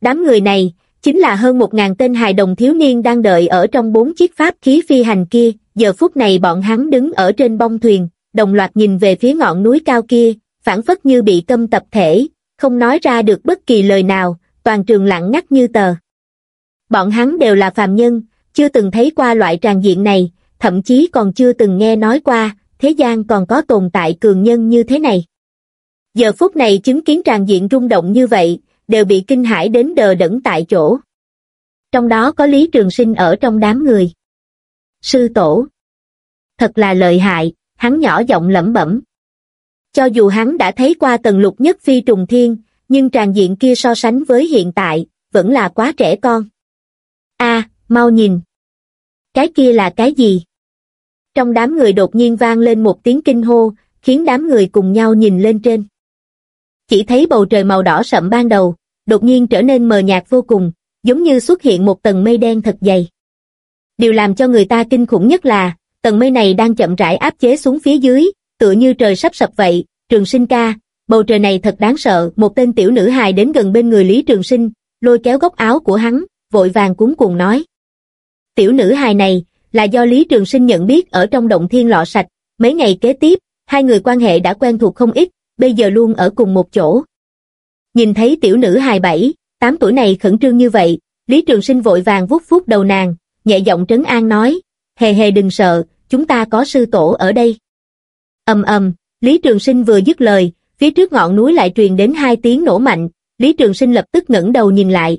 Đám người này, chính là hơn một ngàn tên hài đồng thiếu niên đang đợi ở trong bốn chiếc pháp khí phi hành kia, giờ phút này bọn hắn đứng ở trên bông thuyền, đồng loạt nhìn về phía ngọn núi cao kia, phản phất như bị câm tập thể, không nói ra được bất kỳ lời nào, toàn trường lặng ngắt như tờ. Bọn hắn đều là phàm nhân, chưa từng thấy qua loại tràn diện này, thậm chí còn chưa từng nghe nói qua, thế gian còn có tồn tại cường nhân như thế này. Giờ phút này chứng kiến tràn diện rung động như vậy, đều bị kinh hãi đến đờ đẫn tại chỗ. Trong đó có Lý Trường Sinh ở trong đám người. Sư tổ. Thật là lợi hại, hắn nhỏ giọng lẩm bẩm. Cho dù hắn đã thấy qua tầng lục nhất phi trùng thiên, nhưng tràn diện kia so sánh với hiện tại, vẫn là quá trẻ con. a mau nhìn. Cái kia là cái gì? Trong đám người đột nhiên vang lên một tiếng kinh hô, khiến đám người cùng nhau nhìn lên trên. Chỉ thấy bầu trời màu đỏ sậm ban đầu, đột nhiên trở nên mờ nhạt vô cùng, giống như xuất hiện một tầng mây đen thật dày. Điều làm cho người ta kinh khủng nhất là, tầng mây này đang chậm rãi áp chế xuống phía dưới, tựa như trời sắp sập vậy, trường sinh ca, bầu trời này thật đáng sợ, một tên tiểu nữ hài đến gần bên người Lý Trường Sinh, lôi kéo góc áo của hắn, vội vàng cuốn cuồng nói. Tiểu nữ hài này, là do Lý Trường Sinh nhận biết ở trong động thiên lọ sạch, mấy ngày kế tiếp, hai người quan hệ đã quen thuộc không ít, bây giờ luôn ở cùng một chỗ. Nhìn thấy tiểu nữ hài bảy, tám tuổi này khẩn trương như vậy, Lý Trường Sinh vội vàng vuốt vuốt đầu nàng, nhẹ giọng trấn an nói, hề hề đừng sợ, chúng ta có sư tổ ở đây. ầm ầm, Lý Trường Sinh vừa dứt lời, phía trước ngọn núi lại truyền đến hai tiếng nổ mạnh, Lý Trường Sinh lập tức ngẩng đầu nhìn lại.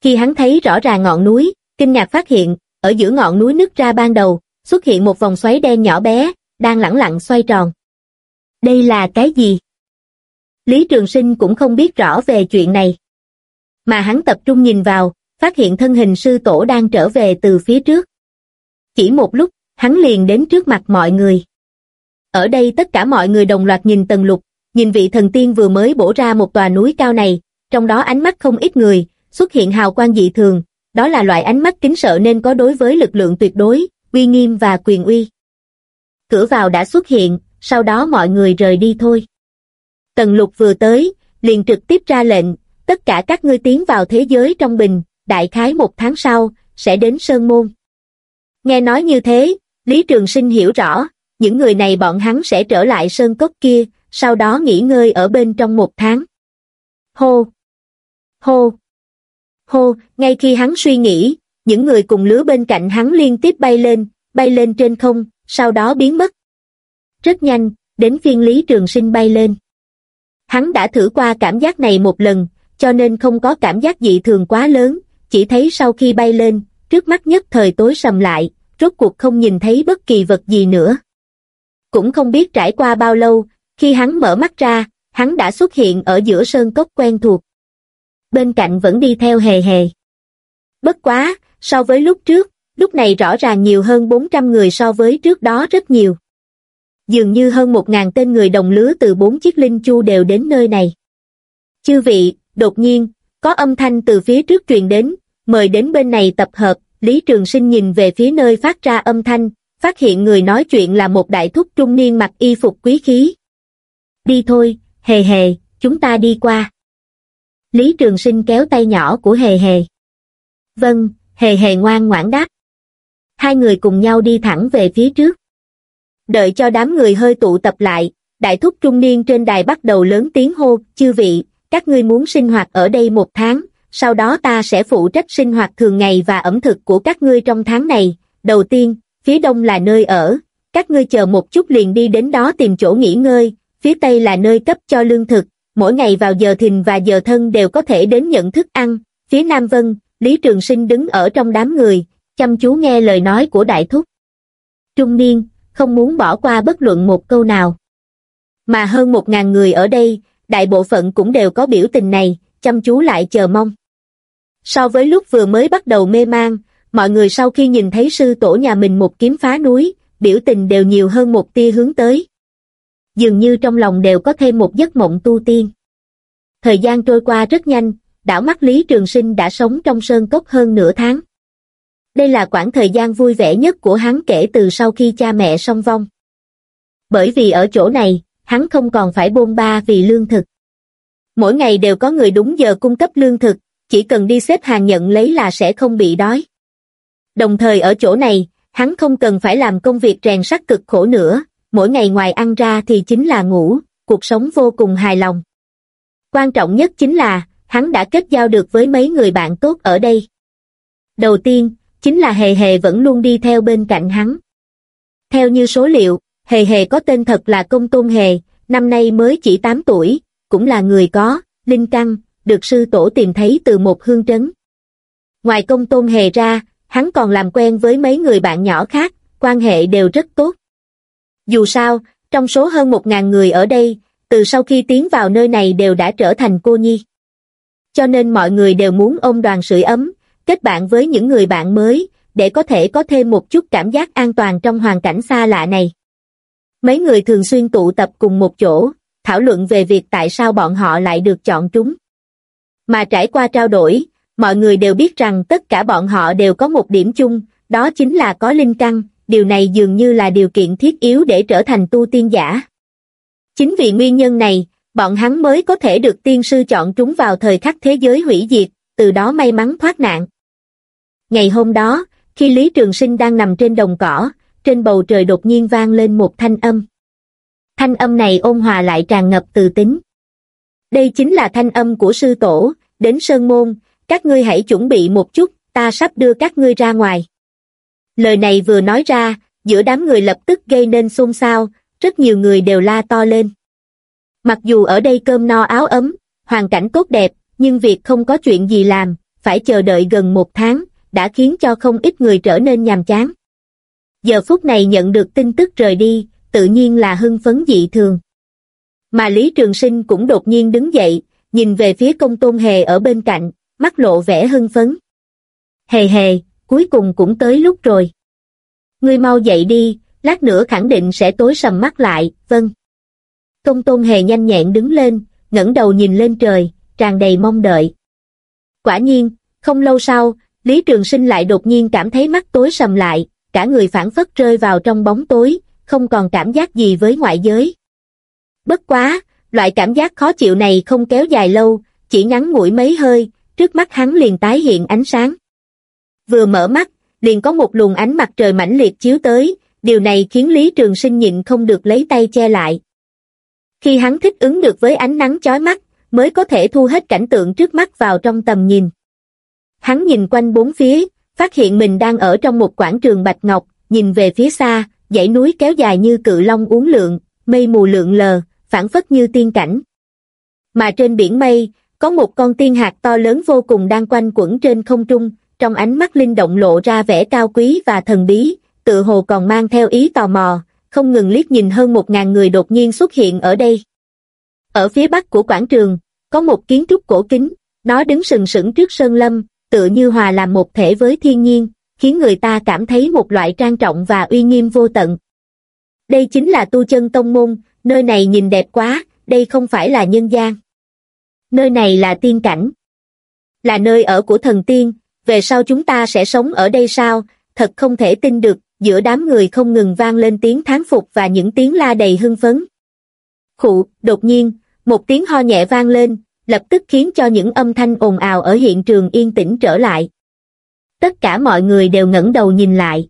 Khi hắn thấy rõ ràng ngọn núi, kinh ngạc phát hiện, ở giữa ngọn núi nứt ra ban đầu, xuất hiện một vòng xoáy đen nhỏ bé, đang lẳng lặng xoay tròn. Đây là cái gì? Lý Trường Sinh cũng không biết rõ về chuyện này. Mà hắn tập trung nhìn vào, phát hiện thân hình sư tổ đang trở về từ phía trước. Chỉ một lúc, hắn liền đến trước mặt mọi người. Ở đây tất cả mọi người đồng loạt nhìn tầng lục, nhìn vị thần tiên vừa mới bổ ra một tòa núi cao này, trong đó ánh mắt không ít người, xuất hiện hào quang dị thường, đó là loại ánh mắt kính sợ nên có đối với lực lượng tuyệt đối, uy nghiêm và quyền uy. Cửa vào đã xuất hiện, sau đó mọi người rời đi thôi. Tần lục vừa tới, liền trực tiếp ra lệnh, tất cả các ngươi tiến vào thế giới trong bình, đại khái một tháng sau, sẽ đến Sơn Môn. Nghe nói như thế, Lý Trường Sinh hiểu rõ, những người này bọn hắn sẽ trở lại Sơn Cốc kia, sau đó nghỉ ngơi ở bên trong một tháng. Hô! Hô! Hô! Ngay khi hắn suy nghĩ, những người cùng lứa bên cạnh hắn liên tiếp bay lên, bay lên trên không, sau đó biến mất. Rất nhanh, đến phiên Lý Trường Sinh bay lên. Hắn đã thử qua cảm giác này một lần, cho nên không có cảm giác dị thường quá lớn, chỉ thấy sau khi bay lên, trước mắt nhất thời tối sầm lại, rốt cuộc không nhìn thấy bất kỳ vật gì nữa. Cũng không biết trải qua bao lâu, khi hắn mở mắt ra, hắn đã xuất hiện ở giữa sơn cốc quen thuộc. Bên cạnh vẫn đi theo hề hề. Bất quá, so với lúc trước, lúc này rõ ràng nhiều hơn 400 người so với trước đó rất nhiều. Dường như hơn 1.000 tên người đồng lứa từ bốn chiếc linh chu đều đến nơi này. Chư vị, đột nhiên, có âm thanh từ phía trước truyền đến, mời đến bên này tập hợp, Lý Trường Sinh nhìn về phía nơi phát ra âm thanh, phát hiện người nói chuyện là một đại thúc trung niên mặc y phục quý khí. Đi thôi, hề hề, chúng ta đi qua. Lý Trường Sinh kéo tay nhỏ của hề hề. Vâng, hề hề ngoan ngoãn đáp. Hai người cùng nhau đi thẳng về phía trước. Đợi cho đám người hơi tụ tập lại, đại thúc trung niên trên đài bắt đầu lớn tiếng hô, chư vị, các ngươi muốn sinh hoạt ở đây một tháng, sau đó ta sẽ phụ trách sinh hoạt thường ngày và ẩm thực của các ngươi trong tháng này. Đầu tiên, phía đông là nơi ở, các ngươi chờ một chút liền đi đến đó tìm chỗ nghỉ ngơi, phía tây là nơi cấp cho lương thực, mỗi ngày vào giờ thìn và giờ thân đều có thể đến nhận thức ăn, phía nam vân, Lý Trường Sinh đứng ở trong đám người, chăm chú nghe lời nói của đại thúc. Trung niên, không muốn bỏ qua bất luận một câu nào. Mà hơn một ngàn người ở đây, đại bộ phận cũng đều có biểu tình này, chăm chú lại chờ mong. So với lúc vừa mới bắt đầu mê mang, mọi người sau khi nhìn thấy sư tổ nhà mình một kiếm phá núi, biểu tình đều nhiều hơn một tia hướng tới. Dường như trong lòng đều có thêm một giấc mộng tu tiên. Thời gian trôi qua rất nhanh, đảo mắt Lý Trường Sinh đã sống trong sơn cốc hơn nửa tháng. Đây là quãng thời gian vui vẻ nhất của hắn kể từ sau khi cha mẹ song vong. Bởi vì ở chỗ này, hắn không còn phải bôn ba vì lương thực. Mỗi ngày đều có người đúng giờ cung cấp lương thực, chỉ cần đi xếp hàng nhận lấy là sẽ không bị đói. Đồng thời ở chỗ này, hắn không cần phải làm công việc rèn sắt cực khổ nữa, mỗi ngày ngoài ăn ra thì chính là ngủ, cuộc sống vô cùng hài lòng. Quan trọng nhất chính là, hắn đã kết giao được với mấy người bạn tốt ở đây. Đầu tiên, chính là Hề Hề vẫn luôn đi theo bên cạnh hắn. Theo như số liệu, Hề Hề có tên thật là Công Tôn Hề, năm nay mới chỉ 8 tuổi, cũng là người có, linh căn, được sư tổ tìm thấy từ một hương trấn. Ngoài Công Tôn Hề ra, hắn còn làm quen với mấy người bạn nhỏ khác, quan hệ đều rất tốt. Dù sao, trong số hơn 1.000 người ở đây, từ sau khi tiến vào nơi này đều đã trở thành cô nhi. Cho nên mọi người đều muốn ôm đoàn sưởi ấm, kết bạn với những người bạn mới, để có thể có thêm một chút cảm giác an toàn trong hoàn cảnh xa lạ này. Mấy người thường xuyên tụ tập cùng một chỗ, thảo luận về việc tại sao bọn họ lại được chọn trúng. Mà trải qua trao đổi, mọi người đều biết rằng tất cả bọn họ đều có một điểm chung, đó chính là có linh căn, điều này dường như là điều kiện thiết yếu để trở thành tu tiên giả. Chính vì nguyên nhân này, bọn hắn mới có thể được tiên sư chọn trúng vào thời khắc thế giới hủy diệt, từ đó may mắn thoát nạn. Ngày hôm đó, khi Lý Trường Sinh đang nằm trên đồng cỏ, trên bầu trời đột nhiên vang lên một thanh âm. Thanh âm này ôn hòa lại tràn ngập từ tính. Đây chính là thanh âm của sư tổ, đến Sơn Môn, các ngươi hãy chuẩn bị một chút, ta sắp đưa các ngươi ra ngoài. Lời này vừa nói ra, giữa đám người lập tức gây nên xôn xao, rất nhiều người đều la to lên. Mặc dù ở đây cơm no áo ấm, hoàn cảnh tốt đẹp, nhưng việc không có chuyện gì làm, phải chờ đợi gần một tháng, đã khiến cho không ít người trở nên nhàm chán. Giờ phút này nhận được tin tức rời đi, tự nhiên là hưng phấn dị thường. Mà Lý Trường Sinh cũng đột nhiên đứng dậy, nhìn về phía công tôn hề ở bên cạnh, mắt lộ vẻ hưng phấn. Hề hề, cuối cùng cũng tới lúc rồi. Ngươi mau dậy đi, lát nữa khẳng định sẽ tối sầm mắt lại, vâng. Công tôn hề nhanh nhẹn đứng lên, ngẩng đầu nhìn lên trời, tràn đầy mong đợi. Quả nhiên, không lâu sau, Lý Trường Sinh lại đột nhiên cảm thấy mắt tối sầm lại, cả người phản phất rơi vào trong bóng tối, không còn cảm giác gì với ngoại giới. Bất quá, loại cảm giác khó chịu này không kéo dài lâu, chỉ ngắn ngủi mấy hơi, trước mắt hắn liền tái hiện ánh sáng. Vừa mở mắt, liền có một luồng ánh mặt trời mãnh liệt chiếu tới, điều này khiến Lý Trường Sinh nhịn không được lấy tay che lại. Khi hắn thích ứng được với ánh nắng chói mắt, mới có thể thu hết cảnh tượng trước mắt vào trong tầm nhìn. Hắn nhìn quanh bốn phía, phát hiện mình đang ở trong một quảng trường bạch ngọc, nhìn về phía xa, dãy núi kéo dài như cự long uốn lượn, mây mù lượn lờ, phản phất như tiên cảnh. Mà trên biển mây, có một con tiên hạt to lớn vô cùng đang quanh quẩn trên không trung, trong ánh mắt linh động lộ ra vẻ cao quý và thần bí, tự hồ còn mang theo ý tò mò, không ngừng liếc nhìn hơn một ngàn người đột nhiên xuất hiện ở đây. Ở phía bắc của quảng trường, có một kiến trúc cổ kính, nó đứng sừng sững trước sơn lâm, tựa như hòa làm một thể với thiên nhiên, khiến người ta cảm thấy một loại trang trọng và uy nghiêm vô tận. Đây chính là tu chân tông môn, nơi này nhìn đẹp quá, đây không phải là nhân gian. Nơi này là tiên cảnh. Là nơi ở của thần tiên, về sau chúng ta sẽ sống ở đây sao, thật không thể tin được, giữa đám người không ngừng vang lên tiếng thán phục và những tiếng la đầy hưng phấn. Khụ, đột nhiên, một tiếng ho nhẹ vang lên, lập tức khiến cho những âm thanh ồn ào ở hiện trường yên tĩnh trở lại. Tất cả mọi người đều ngẩng đầu nhìn lại.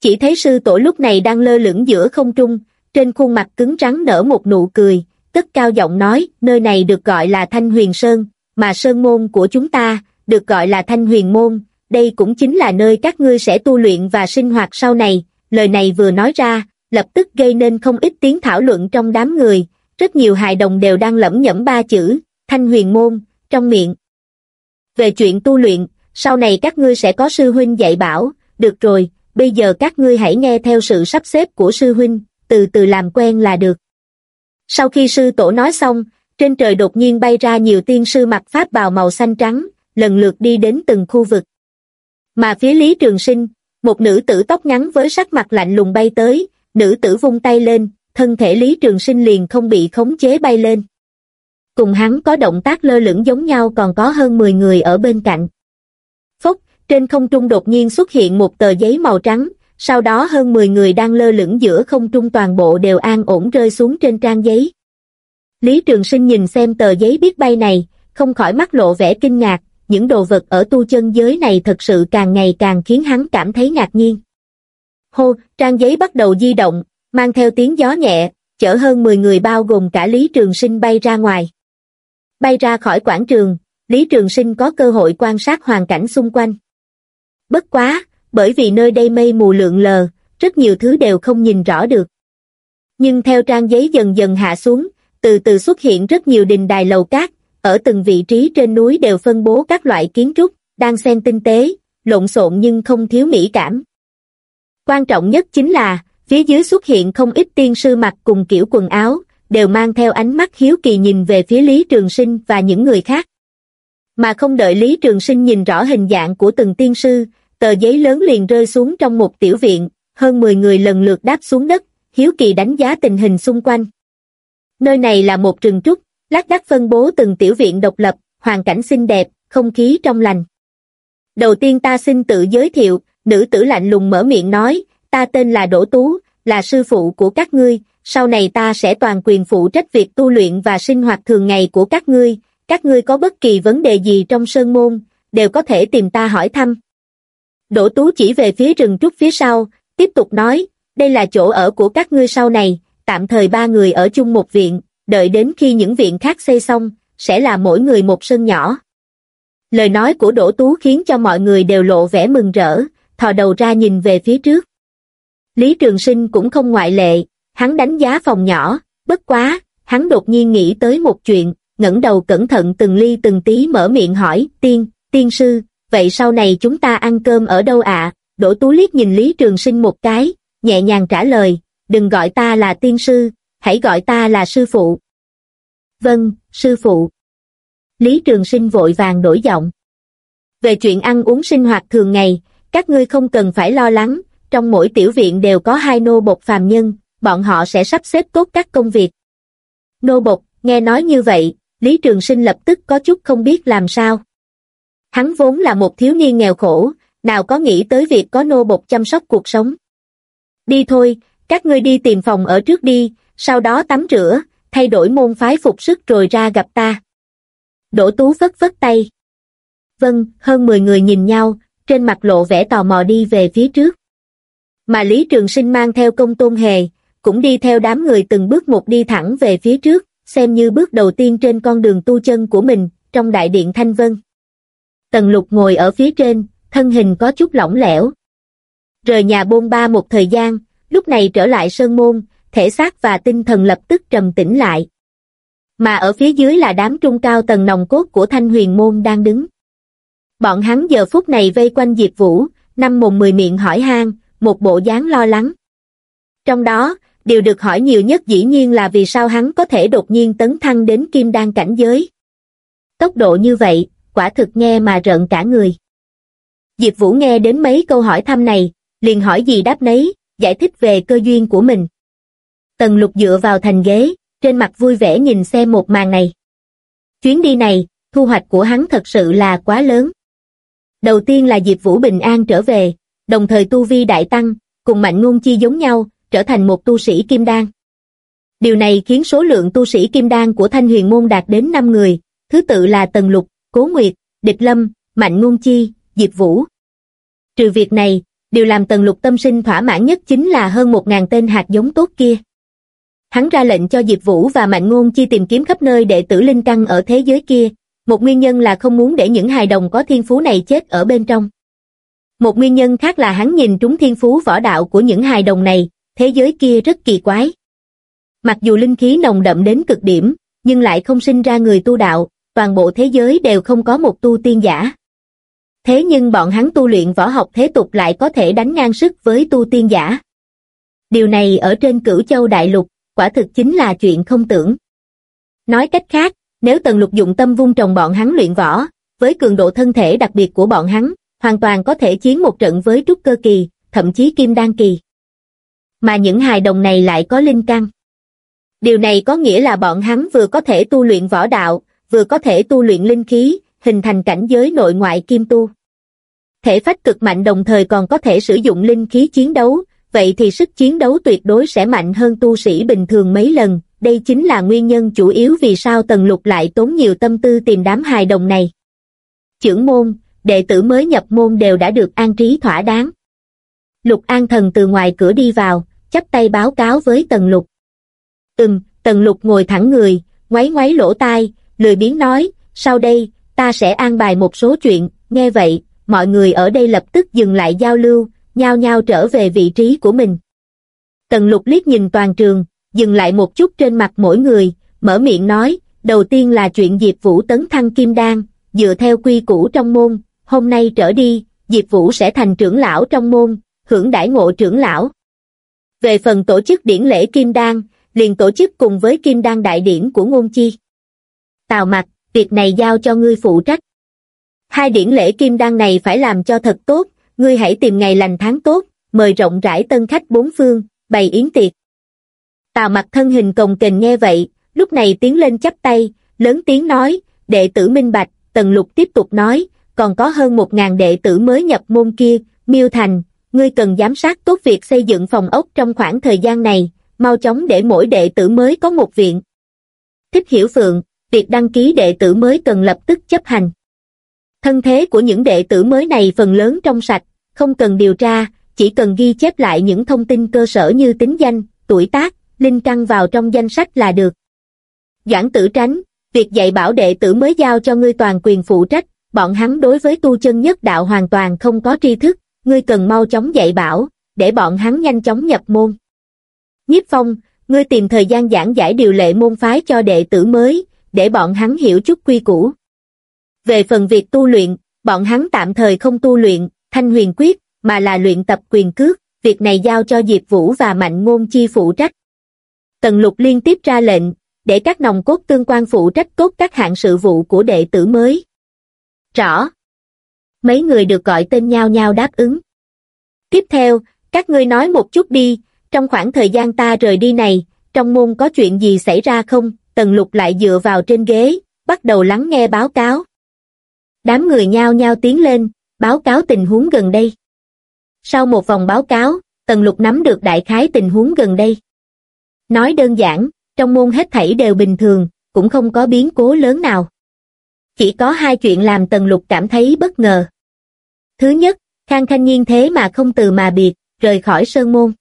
Chỉ thấy sư tổ lúc này đang lơ lửng giữa không trung, trên khuôn mặt cứng trắng nở một nụ cười, tức cao giọng nói, nơi này được gọi là Thanh Huyền Sơn, mà sơn môn của chúng ta, được gọi là Thanh Huyền Môn, đây cũng chính là nơi các ngươi sẽ tu luyện và sinh hoạt sau này, lời này vừa nói ra, lập tức gây nên không ít tiếng thảo luận trong đám người, rất nhiều hài đồng đều đang lẩm nhẩm ba chữ, Thanh Huyền Môn, trong miệng. Về chuyện tu luyện, sau này các ngươi sẽ có sư huynh dạy bảo, được rồi, bây giờ các ngươi hãy nghe theo sự sắp xếp của sư huynh, từ từ làm quen là được. Sau khi sư tổ nói xong, trên trời đột nhiên bay ra nhiều tiên sư mặc pháp bào màu xanh trắng, lần lượt đi đến từng khu vực. Mà phía Lý Trường Sinh, một nữ tử tóc ngắn với sắc mặt lạnh lùng bay tới, nữ tử vung tay lên, thân thể Lý Trường Sinh liền không bị khống chế bay lên. Cùng hắn có động tác lơ lửng giống nhau còn có hơn 10 người ở bên cạnh. Phốc, trên không trung đột nhiên xuất hiện một tờ giấy màu trắng, sau đó hơn 10 người đang lơ lửng giữa không trung toàn bộ đều an ổn rơi xuống trên trang giấy. Lý Trường Sinh nhìn xem tờ giấy biết bay này, không khỏi mắt lộ vẻ kinh ngạc, những đồ vật ở tu chân giới này thật sự càng ngày càng khiến hắn cảm thấy ngạc nhiên. Hô, trang giấy bắt đầu di động, mang theo tiếng gió nhẹ, chở hơn 10 người bao gồm cả Lý Trường Sinh bay ra ngoài. Bay ra khỏi quảng trường, Lý Trường Sinh có cơ hội quan sát hoàn cảnh xung quanh. Bất quá, bởi vì nơi đây mây mù lượn lờ, rất nhiều thứ đều không nhìn rõ được. Nhưng theo trang giấy dần dần hạ xuống, từ từ xuất hiện rất nhiều đình đài lầu cát, ở từng vị trí trên núi đều phân bố các loại kiến trúc, đang xen tinh tế, lộn xộn nhưng không thiếu mỹ cảm. Quan trọng nhất chính là, phía dưới xuất hiện không ít tiên sư mặc cùng kiểu quần áo, đều mang theo ánh mắt hiếu kỳ nhìn về phía Lý Trường Sinh và những người khác. Mà không đợi Lý Trường Sinh nhìn rõ hình dạng của từng tiên sư, tờ giấy lớn liền rơi xuống trong một tiểu viện, hơn 10 người lần lượt đáp xuống đất, hiếu kỳ đánh giá tình hình xung quanh. Nơi này là một rừng trúc, lác đác phân bố từng tiểu viện độc lập, hoàn cảnh xinh đẹp, không khí trong lành. Đầu tiên ta xin tự giới thiệu, nữ tử lạnh lùng mở miệng nói, ta tên là Đỗ Tú, là sư phụ của các ngươi, sau này ta sẽ toàn quyền phụ trách việc tu luyện và sinh hoạt thường ngày của các ngươi, các ngươi có bất kỳ vấn đề gì trong sơn môn, đều có thể tìm ta hỏi thăm. Đỗ Tú chỉ về phía rừng trúc phía sau, tiếp tục nói, đây là chỗ ở của các ngươi sau này, tạm thời ba người ở chung một viện, đợi đến khi những viện khác xây xong, sẽ là mỗi người một sân nhỏ. Lời nói của Đỗ Tú khiến cho mọi người đều lộ vẻ mừng rỡ, thò đầu ra nhìn về phía trước. Lý Trường Sinh cũng không ngoại lệ, hắn đánh giá phòng nhỏ, bất quá, hắn đột nhiên nghĩ tới một chuyện, ngẩng đầu cẩn thận từng ly từng tí mở miệng hỏi, tiên, tiên sư, vậy sau này chúng ta ăn cơm ở đâu ạ? Đỗ Tú liếc nhìn Lý Trường Sinh một cái, nhẹ nhàng trả lời, đừng gọi ta là tiên sư, hãy gọi ta là sư phụ. Vâng, sư phụ. Lý Trường Sinh vội vàng đổi giọng. Về chuyện ăn uống sinh hoạt thường ngày, các ngươi không cần phải lo lắng, trong mỗi tiểu viện đều có hai nô bộc phàm nhân, bọn họ sẽ sắp xếp tốt các công việc. Nô bộc, nghe nói như vậy, Lý Trường Sinh lập tức có chút không biết làm sao. Hắn vốn là một thiếu niên nghèo khổ, nào có nghĩ tới việc có nô bộc chăm sóc cuộc sống. Đi thôi, các ngươi đi tìm phòng ở trước đi, sau đó tắm rửa, thay đổi môn phái phục sức rồi ra gặp ta. Đỗ Tú vất vất tay. Vâng, hơn 10 người nhìn nhau, trên mặt lộ vẻ tò mò đi về phía trước. Mà Lý Trường Sinh mang theo công tôn hề, cũng đi theo đám người từng bước một đi thẳng về phía trước, xem như bước đầu tiên trên con đường tu chân của mình, trong đại điện Thanh Vân. Tần lục ngồi ở phía trên, thân hình có chút lỏng lẻo. Rời nhà bôn ba một thời gian, lúc này trở lại Sơn Môn, thể xác và tinh thần lập tức trầm tĩnh lại. Mà ở phía dưới là đám trung cao tầng nòng cốt của thanh huyền môn đang đứng. Bọn hắn giờ phút này vây quanh Diệp Vũ, năm mồm mười miệng hỏi han, một bộ dáng lo lắng. Trong đó, điều được hỏi nhiều nhất dĩ nhiên là vì sao hắn có thể đột nhiên tấn thăng đến kim đan cảnh giới. Tốc độ như vậy, quả thực nghe mà rợn cả người. Diệp Vũ nghe đến mấy câu hỏi thăm này, liền hỏi gì đáp nấy, giải thích về cơ duyên của mình. Tần lục dựa vào thành ghế, trên mặt vui vẻ nhìn xem một màn này. Chuyến đi này, thu hoạch của hắn thật sự là quá lớn. Đầu tiên là Diệp Vũ bình an trở về, đồng thời tu vi đại tăng, cùng mạnh ngôn chi giống nhau, trở thành một tu sĩ kim đan. Điều này khiến số lượng tu sĩ kim đan của Thanh Huyền Môn đạt đến 5 người, thứ tự là Tần Lục, Cố Nguyệt, Địch Lâm, Mạnh Ngôn Chi, Diệp Vũ. Trừ việc này, điều làm Tần Lục tâm sinh thỏa mãn nhất chính là hơn 1.000 tên hạt giống tốt kia. Hắn ra lệnh cho Diệp Vũ và Mạnh Ngôn Chi tìm kiếm khắp nơi đệ tử linh căn ở thế giới kia, một nguyên nhân là không muốn để những hài đồng có thiên phú này chết ở bên trong. Một nguyên nhân khác là hắn nhìn trúng thiên phú võ đạo của những hài đồng này, thế giới kia rất kỳ quái. Mặc dù linh khí nồng đậm đến cực điểm, nhưng lại không sinh ra người tu đạo, toàn bộ thế giới đều không có một tu tiên giả. Thế nhưng bọn hắn tu luyện võ học thế tục lại có thể đánh ngang sức với tu tiên giả. Điều này ở trên cửu châu đại lục, quả thực chính là chuyện không tưởng. Nói cách khác, nếu Tần Lục dụng tâm vung trồng bọn hắn luyện võ, với cường độ thân thể đặc biệt của bọn hắn, hoàn toàn có thể chiến một trận với trúc cơ kỳ, thậm chí kim đan kỳ. Mà những hài đồng này lại có linh căn. Điều này có nghĩa là bọn hắn vừa có thể tu luyện võ đạo, vừa có thể tu luyện linh khí, hình thành cảnh giới nội ngoại kim tu. Thể phách cực mạnh đồng thời còn có thể sử dụng linh khí chiến đấu, vậy thì sức chiến đấu tuyệt đối sẽ mạnh hơn tu sĩ bình thường mấy lần, đây chính là nguyên nhân chủ yếu vì sao Tần Lục lại tốn nhiều tâm tư tìm đám hài đồng này. Chưởng môn, đệ tử mới nhập môn đều đã được an trí thỏa đáng. Lục An Thần từ ngoài cửa đi vào, chắp tay báo cáo với Tần Lục. Ừm, Tần Lục ngồi thẳng người, ngoáy ngoáy lỗ tai, lười biếng nói, sau đây, ta sẽ an bài một số chuyện, nghe vậy, mọi người ở đây lập tức dừng lại giao lưu, nhao nhao trở về vị trí của mình. Tần Lục liếc nhìn toàn trường, dừng lại một chút trên mặt mỗi người, mở miệng nói, đầu tiên là chuyện Diệp Vũ tấn thăng kim đan, dựa theo quy củ trong môn, hôm nay trở đi, Diệp Vũ sẽ thành trưởng lão trong môn, hưởng đãi ngộ trưởng lão. Về phần tổ chức điển lễ kim đan, liền tổ chức cùng với kim đan đại điển của ngôn chi. Tào mặt, việc này giao cho ngươi phụ trách. Hai điển lễ kim đan này phải làm cho thật tốt, ngươi hãy tìm ngày lành tháng tốt, mời rộng rãi tân khách bốn phương, bày yến tiệc. Tào mặt thân hình cồng kềnh nghe vậy, lúc này tiến lên chắp tay, lớn tiếng nói, đệ tử minh bạch, tần lục tiếp tục nói, còn có hơn một ngàn đệ tử mới nhập môn kia, miêu thành, ngươi cần giám sát tốt việc xây dựng phòng ốc trong khoảng thời gian này, mau chóng để mỗi đệ tử mới có một viện. Thích hiểu phượng, việc đăng ký đệ tử mới cần lập tức chấp hành. Thân thế của những đệ tử mới này phần lớn trong sạch, không cần điều tra, chỉ cần ghi chép lại những thông tin cơ sở như tính danh, tuổi tác, linh căn vào trong danh sách là được. Doãn tử tránh, việc dạy bảo đệ tử mới giao cho ngươi toàn quyền phụ trách, bọn hắn đối với tu chân nhất đạo hoàn toàn không có tri thức, ngươi cần mau chóng dạy bảo, để bọn hắn nhanh chóng nhập môn. Nhiếp phong, ngươi tìm thời gian giảng giải điều lệ môn phái cho đệ tử mới, để bọn hắn hiểu chút quy củ. Về phần việc tu luyện, bọn hắn tạm thời không tu luyện, thanh huyền quyết, mà là luyện tập quyền cước, việc này giao cho Diệp Vũ và Mạnh Ngôn Chi phụ trách. Tần Lục liên tiếp ra lệnh, để các nòng cốt tương quan phụ trách cốt các hạng sự vụ của đệ tử mới. Rõ. Mấy người được gọi tên nhau nhau đáp ứng. Tiếp theo, các ngươi nói một chút đi, trong khoảng thời gian ta rời đi này, trong môn có chuyện gì xảy ra không? Tần lục lại dựa vào trên ghế, bắt đầu lắng nghe báo cáo. Đám người nhao nhao tiến lên, báo cáo tình huống gần đây. Sau một vòng báo cáo, Tần lục nắm được đại khái tình huống gần đây. Nói đơn giản, trong môn hết thảy đều bình thường, cũng không có biến cố lớn nào. Chỉ có hai chuyện làm Tần Lục cảm thấy bất ngờ. Thứ nhất, Khang Khanh Nhiên thế mà không từ mà biệt, rời khỏi Sơn Môn.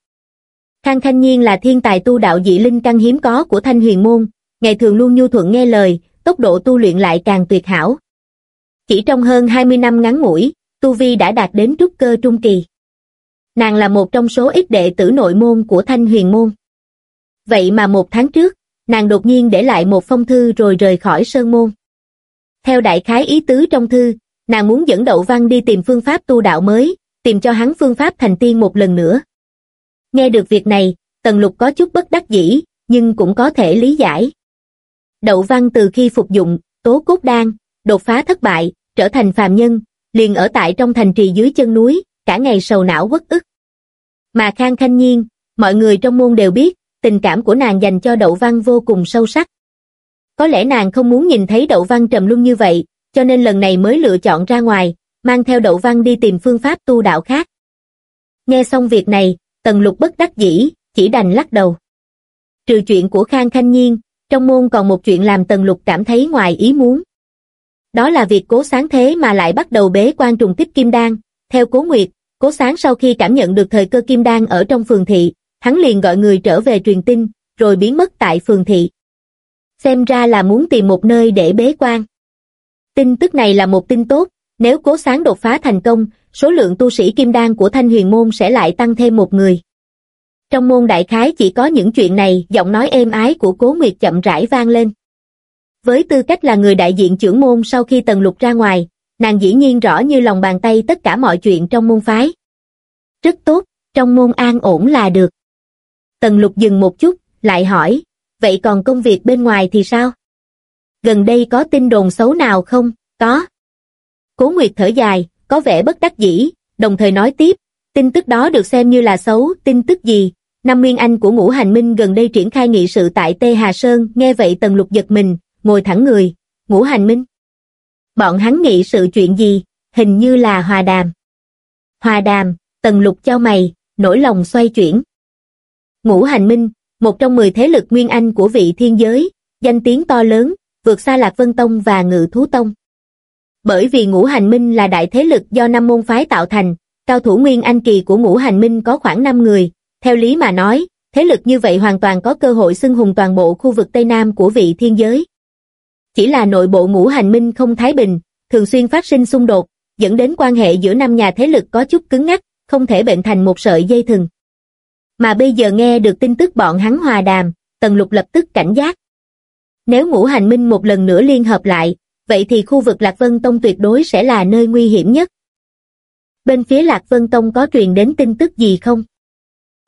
Khang Khanh Nhiên là thiên tài tu đạo dị linh căn hiếm có của Thanh Huyền Môn, ngày thường luôn nhu thuận nghe lời, tốc độ tu luyện lại càng tuyệt hảo. Chỉ trong hơn 20 năm ngắn ngủi, Tu Vi đã đạt đến trúc cơ trung kỳ. Nàng là một trong số ít đệ tử nội môn của Thanh Huyền Môn. Vậy mà một tháng trước, nàng đột nhiên để lại một phong thư rồi rời khỏi sơn môn. Theo đại khái ý tứ trong thư, nàng muốn dẫn Đậu Văn đi tìm phương pháp tu đạo mới, tìm cho hắn phương pháp thành tiên một lần nữa. Nghe được việc này, Tần Lục có chút bất đắc dĩ, nhưng cũng có thể lý giải. Đậu Văn từ khi phục dụng, tố cốt đan, đột phá thất bại, trở thành phàm nhân, liền ở tại trong thành trì dưới chân núi, cả ngày sầu não quất ức. Mà Khang Khanh Nhiên, mọi người trong môn đều biết, tình cảm của nàng dành cho Đậu Văn vô cùng sâu sắc. Có lẽ nàng không muốn nhìn thấy Đậu Văn trầm luân như vậy, cho nên lần này mới lựa chọn ra ngoài, mang theo Đậu Văn đi tìm phương pháp tu đạo khác. Nghe xong việc này, Tần Lục bất đắc dĩ, chỉ đành lắc đầu. Trừ chuyện của Khang Khanh Nhiên, trong môn còn một chuyện làm Tần Lục cảm thấy ngoài ý muốn. Đó là việc cố sáng thế mà lại bắt đầu bế quan trùng kích kim đan, theo cố nguyệt, cố sáng sau khi cảm nhận được thời cơ kim đan ở trong phường thị, hắn liền gọi người trở về truyền tin, rồi biến mất tại phường thị. Xem ra là muốn tìm một nơi để bế quan. Tin tức này là một tin tốt, nếu cố sáng đột phá thành công, số lượng tu sĩ kim đan của thanh huyền môn sẽ lại tăng thêm một người. Trong môn đại khái chỉ có những chuyện này, giọng nói êm ái của cố nguyệt chậm rãi vang lên. Với tư cách là người đại diện trưởng môn sau khi tần lục ra ngoài, nàng dĩ nhiên rõ như lòng bàn tay tất cả mọi chuyện trong môn phái. Rất tốt, trong môn an ổn là được. Tần lục dừng một chút, lại hỏi, vậy còn công việc bên ngoài thì sao? Gần đây có tin đồn xấu nào không? Có. Cố Nguyệt thở dài, có vẻ bất đắc dĩ, đồng thời nói tiếp, tin tức đó được xem như là xấu, tin tức gì? Năm Nguyên Anh của Ngũ Hành Minh gần đây triển khai nghị sự tại Tê Hà Sơn, nghe vậy Tần Lục giật mình, ngồi thẳng người, Ngũ Hành Minh. Bọn hắn nghĩ sự chuyện gì, hình như là hòa đàm. Hòa đàm, Tần Lục cho mày, nỗi lòng xoay chuyển. Ngũ Hành Minh, một trong 10 thế lực Nguyên Anh của vị thiên giới, danh tiếng to lớn, vượt xa Lạc Vân Tông và Ngự Thú Tông. Bởi vì Ngũ Hành Minh là đại thế lực do năm môn phái tạo thành, cao thủ Nguyên Anh kỳ của Ngũ Hành Minh có khoảng 5 người, theo lý mà nói, thế lực như vậy hoàn toàn có cơ hội xưng hùng toàn bộ khu vực Tây Nam của vị thiên giới. Chỉ là nội bộ Ngũ Hành Minh không thái bình, thường xuyên phát sinh xung đột, dẫn đến quan hệ giữa năm nhà thế lực có chút cứng ngắc, không thể bệnh thành một sợi dây thừng. Mà bây giờ nghe được tin tức bọn hắn hòa đàm, Tần Lục lập tức cảnh giác. Nếu ngũ hành minh một lần nữa liên hợp lại, vậy thì khu vực Lạc Vân Tông tuyệt đối sẽ là nơi nguy hiểm nhất. Bên phía Lạc Vân Tông có truyền đến tin tức gì không?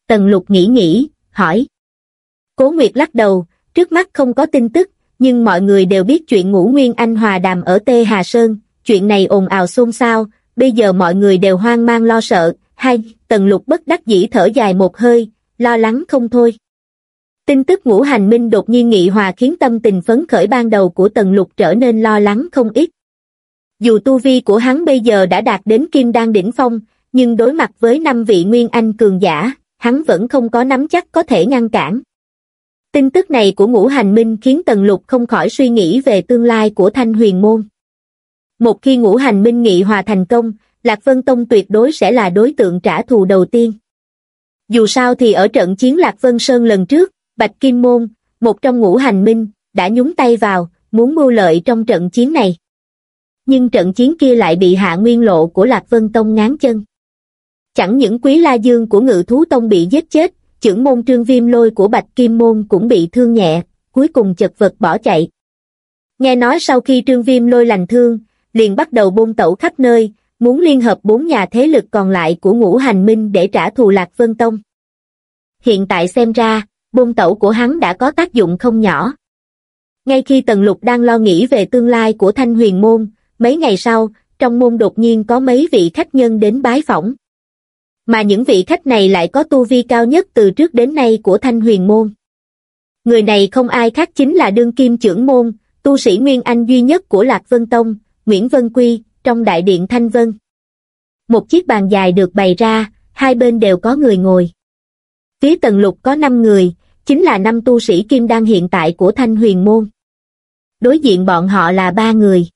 Tần Lục nghĩ nghĩ, hỏi. Cố Nguyệt lắc đầu, trước mắt không có tin tức, nhưng mọi người đều biết chuyện ngũ Nguyên Anh hòa đàm ở Tê Hà Sơn, chuyện này ồn ào xôn xao, bây giờ mọi người đều hoang mang lo sợ, hai, Tần Lục bất đắc dĩ thở dài một hơi, lo lắng không thôi. Tin tức ngũ hành minh đột nhiên nghị hòa khiến tâm tình phấn khởi ban đầu của Tần Lục trở nên lo lắng không ít. Dù tu vi của hắn bây giờ đã đạt đến kim đan đỉnh phong, nhưng đối mặt với năm vị nguyên anh cường giả, hắn vẫn không có nắm chắc có thể ngăn cản. Tin tức này của ngũ hành minh khiến Tần Lục không khỏi suy nghĩ về tương lai của thanh huyền môn. Một khi ngũ hành minh nghị hòa thành công, Lạc Vân Tông tuyệt đối sẽ là đối tượng trả thù đầu tiên. Dù sao thì ở trận chiến Lạc Vân Sơn lần trước, Bạch Kim Môn, một trong ngũ hành minh, đã nhúng tay vào, muốn mưu lợi trong trận chiến này. Nhưng trận chiến kia lại bị hạ nguyên lộ của Lạc Vân Tông ngán chân. Chẳng những quý la dương của ngự thú tông bị giết chết, trưởng môn trương viêm lôi của Bạch Kim Môn cũng bị thương nhẹ, cuối cùng chật vật bỏ chạy. Nghe nói sau khi trương viêm lôi lành thương, liền bắt đầu bôn tẩu khắp nơi, muốn liên hợp bốn nhà thế lực còn lại của ngũ hành minh để trả thù Lạc Vân Tông. Hiện tại xem ra, bôn tẩu của hắn đã có tác dụng không nhỏ. Ngay khi Tần Lục đang lo nghĩ về tương lai của Thanh Huyền Môn, mấy ngày sau, trong môn đột nhiên có mấy vị khách nhân đến bái phỏng. Mà những vị khách này lại có tu vi cao nhất từ trước đến nay của Thanh Huyền Môn. Người này không ai khác chính là đương kim trưởng môn, tu sĩ Nguyên Anh duy nhất của Lạc Vân Tông, Nguyễn Vân Quy, trong đại điện Thanh Vân. Một chiếc bàn dài được bày ra, hai bên đều có người ngồi. Phía tầng lục có 5 người, chính là năm tu sĩ kim đan hiện tại của Thanh Huyền Môn. Đối diện bọn họ là ba người.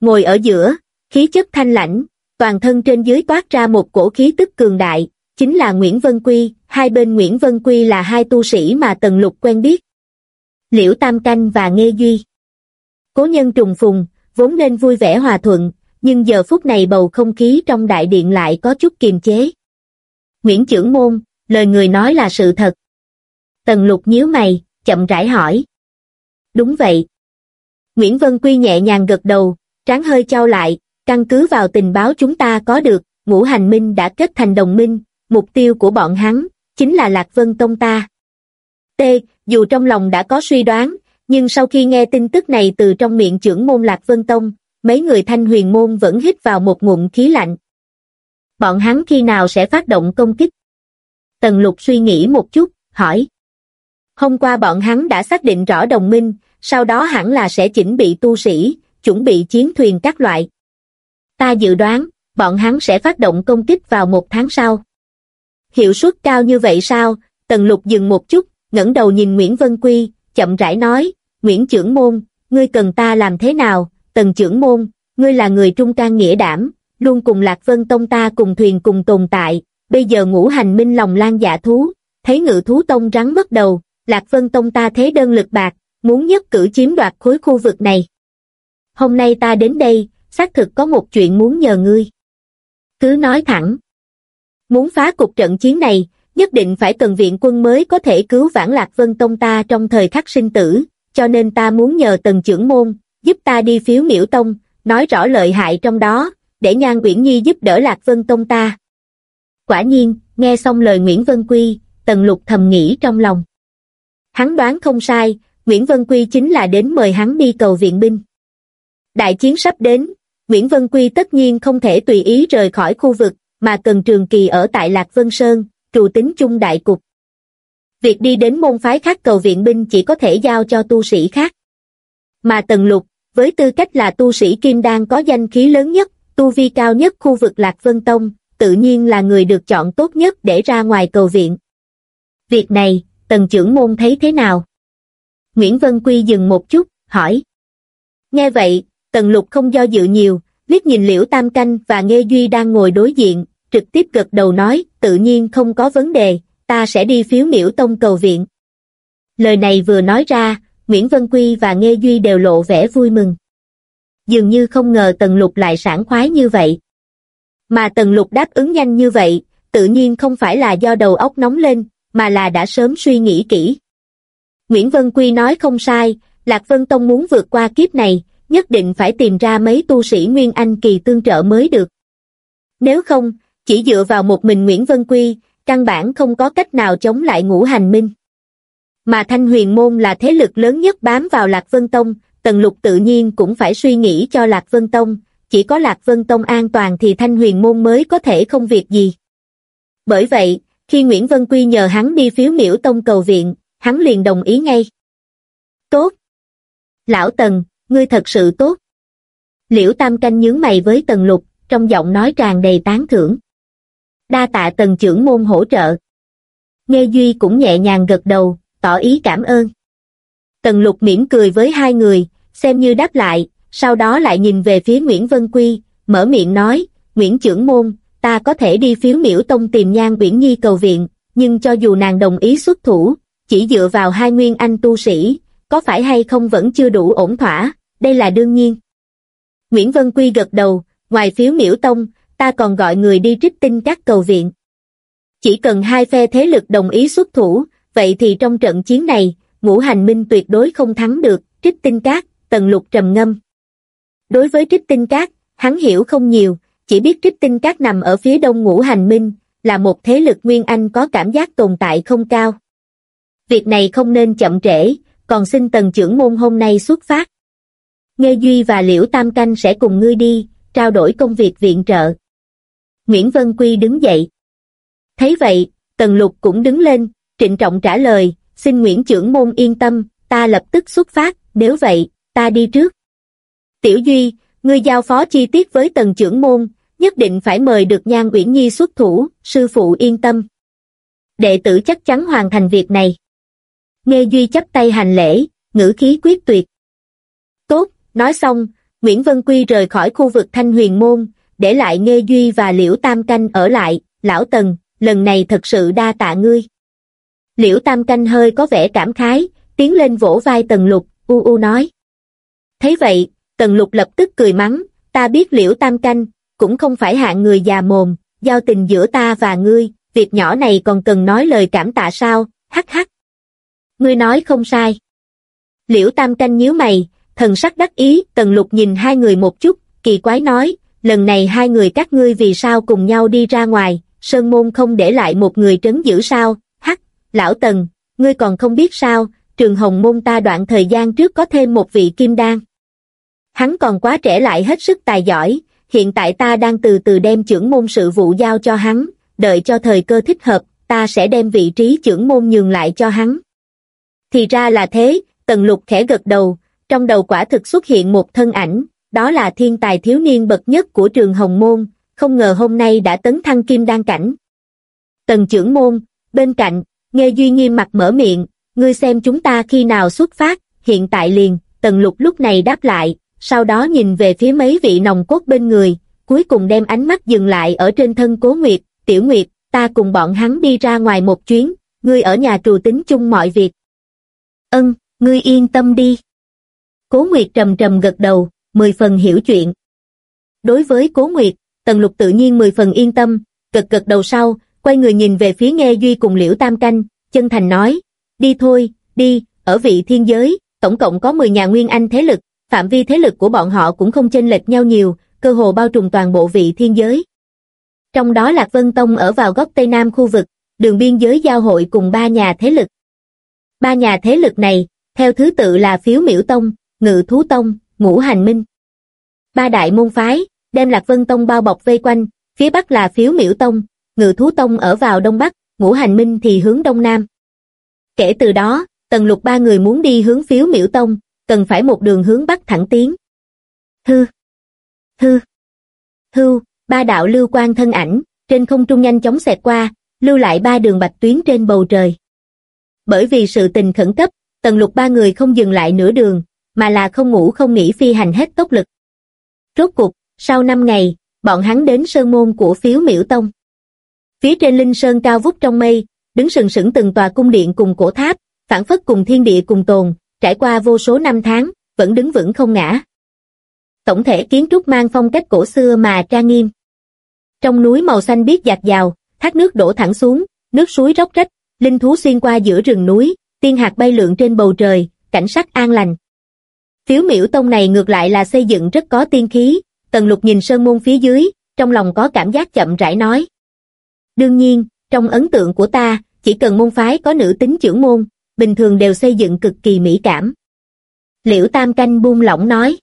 Ngồi ở giữa, khí chất thanh lãnh, toàn thân trên dưới toát ra một cổ khí tức cường đại, chính là Nguyễn Vân Quy, hai bên Nguyễn Vân Quy là hai tu sĩ mà Tần Lục quen biết. Liễu Tam Canh và Nghê Duy. Cố nhân trùng phùng, vốn nên vui vẻ hòa thuận, nhưng giờ phút này bầu không khí trong đại điện lại có chút kiềm chế. Nguyễn Chưởng Môn, lời người nói là sự thật. Tần lục nhíu mày, chậm rãi hỏi. Đúng vậy. Nguyễn Vân Quy nhẹ nhàng gật đầu, trán hơi trao lại, căn cứ vào tình báo chúng ta có được, ngũ hành minh đã kết thành đồng minh, mục tiêu của bọn hắn, chính là Lạc Vân Tông ta. T, dù trong lòng đã có suy đoán, nhưng sau khi nghe tin tức này từ trong miệng trưởng môn Lạc Vân Tông, mấy người thanh huyền môn vẫn hít vào một ngụm khí lạnh. Bọn hắn khi nào sẽ phát động công kích? Tần lục suy nghĩ một chút, hỏi. Hôm qua bọn hắn đã xác định rõ đồng minh, sau đó hẳn là sẽ chỉnh bị tu sĩ, chuẩn bị chiến thuyền các loại. Ta dự đoán, bọn hắn sẽ phát động công kích vào một tháng sau. Hiệu suất cao như vậy sao? Tần lục dừng một chút, ngẩng đầu nhìn Nguyễn Vân Quy, chậm rãi nói, Nguyễn trưởng môn, ngươi cần ta làm thế nào? Tần trưởng môn, ngươi là người trung can nghĩa đảm, luôn cùng Lạc Vân Tông ta cùng thuyền cùng tồn tại, bây giờ ngũ hành minh lòng lan dạ thú, thấy ngự thú tông rắn mất đầu, Lạc Vân Tông ta thế đơn lực bạc, muốn nhất cử chiếm đoạt khối khu vực này. Hôm nay ta đến đây, xác thực có một chuyện muốn nhờ ngươi. Cứ nói thẳng. Muốn phá cục trận chiến này, nhất định phải cần viện quân mới có thể cứu vãn Lạc Vân Tông ta trong thời khắc sinh tử, cho nên ta muốn nhờ tần trưởng môn, giúp ta đi phiếu miễu tông, nói rõ lợi hại trong đó, để Nhan Uyển Nhi giúp đỡ Lạc Vân Tông ta. Quả nhiên, nghe xong lời Nguyễn Vân Quy, Tần Lục thầm nghĩ trong lòng. Hắn đoán không sai, Nguyễn Vân Quy chính là đến mời hắn đi cầu viện binh. Đại chiến sắp đến, Nguyễn Vân Quy tất nhiên không thể tùy ý rời khỏi khu vực, mà cần trường kỳ ở tại Lạc Vân Sơn, trụ tính chung đại cục. Việc đi đến môn phái khác cầu viện binh chỉ có thể giao cho tu sĩ khác. Mà Tần Lục, với tư cách là tu sĩ Kim Đan có danh khí lớn nhất, tu vi cao nhất khu vực Lạc Vân Tông, tự nhiên là người được chọn tốt nhất để ra ngoài cầu viện. Việc này, tần trưởng môn thấy thế nào? Nguyễn Vân Quy dừng một chút, hỏi. Nghe vậy, tần lục không do dự nhiều, liếc nhìn liễu tam canh và nghe duy đang ngồi đối diện, trực tiếp gật đầu nói, tự nhiên không có vấn đề, ta sẽ đi phiếu miễu tông cầu viện. Lời này vừa nói ra, Nguyễn Vân Quy và Nghe Duy đều lộ vẻ vui mừng. Dường như không ngờ Tần Lục lại sảng khoái như vậy. Mà Tần Lục đáp ứng nhanh như vậy, tự nhiên không phải là do đầu óc nóng lên, mà là đã sớm suy nghĩ kỹ. Nguyễn Vân Quy nói không sai, Lạc Vân Tông muốn vượt qua kiếp này, nhất định phải tìm ra mấy tu sĩ Nguyên Anh kỳ tương trợ mới được. Nếu không, chỉ dựa vào một mình Nguyễn Vân Quy, căn bản không có cách nào chống lại ngũ hành minh. Mà Thanh Huyền Môn là thế lực lớn nhất bám vào Lạc Vân Tông, Tần Lục tự nhiên cũng phải suy nghĩ cho Lạc Vân Tông, chỉ có Lạc Vân Tông an toàn thì Thanh Huyền Môn mới có thể không việc gì. Bởi vậy, khi Nguyễn Vân Quy nhờ hắn đi phiếu miễu tông cầu viện, hắn liền đồng ý ngay. Tốt! Lão Tần, ngươi thật sự tốt. Liễu Tam Canh nhướng mày với Tần Lục, trong giọng nói tràn đầy tán thưởng. Đa tạ Tần trưởng môn hỗ trợ. Nghe Duy cũng nhẹ nhàng gật đầu, tỏ ý cảm ơn. Tần Lục mỉm cười với hai người, xem như đáp lại, sau đó lại nhìn về phía Nguyễn Vân Quy, mở miệng nói, Nguyễn trưởng môn, ta có thể đi phiếu miễu tông tìm nhan Uyển Nhi cầu viện, nhưng cho dù nàng đồng ý xuất thủ, chỉ dựa vào hai nguyên anh tu sĩ, có phải hay không vẫn chưa đủ ổn thỏa, đây là đương nhiên. Nguyễn Vân Quy gật đầu, ngoài phiếu miễu tông, ta còn gọi người đi trích tinh các cầu viện. Chỉ cần hai phe thế lực đồng ý xuất thủ, vậy thì trong trận chiến này, ngũ hành minh tuyệt đối không thắng được, trích tinh cát, tần lục trầm ngâm. Đối với trích tinh cát, hắn hiểu không nhiều, chỉ biết trích tinh cát nằm ở phía đông ngũ hành minh, là một thế lực Nguyên Anh có cảm giác tồn tại không cao. Việc này không nên chậm trễ, còn xin tần trưởng môn hôm nay xuất phát. Nghe Duy và Liễu Tam Canh sẽ cùng ngươi đi, trao đổi công việc viện trợ. Nguyễn Vân Quy đứng dậy. Thấy vậy, Tần Lục cũng đứng lên, trịnh trọng trả lời, xin Nguyễn trưởng môn yên tâm, ta lập tức xuất phát, nếu vậy, ta đi trước. Tiểu Duy, ngươi giao phó chi tiết với tần trưởng môn, nhất định phải mời được Nhan Uyển Nhi xuất thủ, sư phụ yên tâm. Đệ tử chắc chắn hoàn thành việc này. Nghe Duy chấp tay hành lễ, ngữ khí quyết tuyệt. Nói xong, Nguyễn Vân Quy rời khỏi khu vực Thanh Huyền Môn, để lại Nghe Duy và Liễu Tam Canh ở lại, lão Tần, lần này thật sự đa tạ ngươi. Liễu Tam Canh hơi có vẻ cảm khái, tiến lên vỗ vai Tần Lục, u u nói. Thấy vậy, Tần Lục lập tức cười mắng, ta biết Liễu Tam Canh, cũng không phải hạng người già mồm, giao tình giữa ta và ngươi, việc nhỏ này còn cần nói lời cảm tạ sao, hắc hắc. Ngươi nói không sai. Liễu Tam Canh nhíu mày, thần sắc đắc ý, Tần Lục nhìn hai người một chút, kỳ quái nói, lần này hai người các ngươi vì sao cùng nhau đi ra ngoài, Sơn Môn không để lại một người trấn giữ sao, hắc, lão Tần, ngươi còn không biết sao, trường hồng môn ta đoạn thời gian trước có thêm một vị kim đan. Hắn còn quá trẻ lại hết sức tài giỏi, hiện tại ta đang từ từ đem trưởng môn sự vụ giao cho hắn, đợi cho thời cơ thích hợp, ta sẽ đem vị trí trưởng môn nhường lại cho hắn. Thì ra là thế, tần lục khẽ gật đầu, trong đầu quả thực xuất hiện một thân ảnh, đó là thiên tài thiếu niên bậc nhất của trường Hồng Môn, không ngờ hôm nay đã tấn thăng kim đan cảnh. Tần trưởng môn, bên cạnh, nghe Duy nghiêm mặt mở miệng, ngươi xem chúng ta khi nào xuất phát, hiện tại liền, tần lục lúc này đáp lại, sau đó nhìn về phía mấy vị nòng cốt bên người, cuối cùng đem ánh mắt dừng lại ở trên thân cố Nguyệt, tiểu Nguyệt, ta cùng bọn hắn đi ra ngoài một chuyến, ngươi ở nhà trù tính chung mọi việc. Ân, ngươi yên tâm đi. Cố Nguyệt trầm trầm gật đầu, mười phần hiểu chuyện. Đối với Cố Nguyệt, Tần Lục tự nhiên mười phần yên tâm, gật gật đầu sau, quay người nhìn về phía nghe Duy cùng Liễu Tam Canh, chân thành nói, đi thôi, đi, ở vị thiên giới, tổng cộng có 10 nhà nguyên anh thế lực, phạm vi thế lực của bọn họ cũng không chênh lệch nhau nhiều, cơ hồ bao trùm toàn bộ vị thiên giới. Trong đó Lạc Vân Tông ở vào góc Tây Nam khu vực, đường biên giới giao hội cùng ba nhà thế lực. Ba nhà thế lực này, theo thứ tự là Phiếu Miễu Tông, Ngự Thú Tông, Ngũ Hành Minh. Ba đại môn phái, đem Lạc Vân Tông bao bọc vây quanh, phía bắc là Phiếu Miễu Tông, Ngự Thú Tông ở vào đông bắc, Ngũ Hành Minh thì hướng đông nam. Kể từ đó, Tần Lục ba người muốn đi hướng Phiếu Miễu Tông, cần phải một đường hướng bắc thẳng tiến. Hư, hư, hư, ba đạo lưu quan thân ảnh, trên không trung nhanh chóng xẹt qua, lưu lại ba đường bạch tuyến trên bầu trời. Bởi vì sự tình khẩn cấp, tần lục ba người không dừng lại nửa đường, mà là không ngủ không nghỉ phi hành hết tốc lực. Rốt cục, sau năm ngày, bọn hắn đến sơn môn của phiếu miễu tông. Phía trên linh sơn cao vút trong mây, đứng sừng sững từng tòa cung điện cùng cổ tháp, phản phất cùng thiên địa cùng tồn, trải qua vô số năm tháng, vẫn đứng vững không ngã. Tổng thể kiến trúc mang phong cách cổ xưa mà trang nghiêm. Trong núi màu xanh biếc dạt dào, thác nước đổ thẳng xuống, nước suối róc rách, linh thú xuyên qua giữa rừng núi, tiên hạt bay lượn trên bầu trời, cảnh sắc an lành. Phiếu miễu tông này ngược lại là xây dựng rất có tiên khí, tần lục nhìn sơn môn phía dưới, trong lòng có cảm giác chậm rãi nói. Đương nhiên, trong ấn tượng của ta, chỉ cần môn phái có nữ tính trưởng môn, bình thường đều xây dựng cực kỳ mỹ cảm. Liễu Tam Canh buông lỏng nói.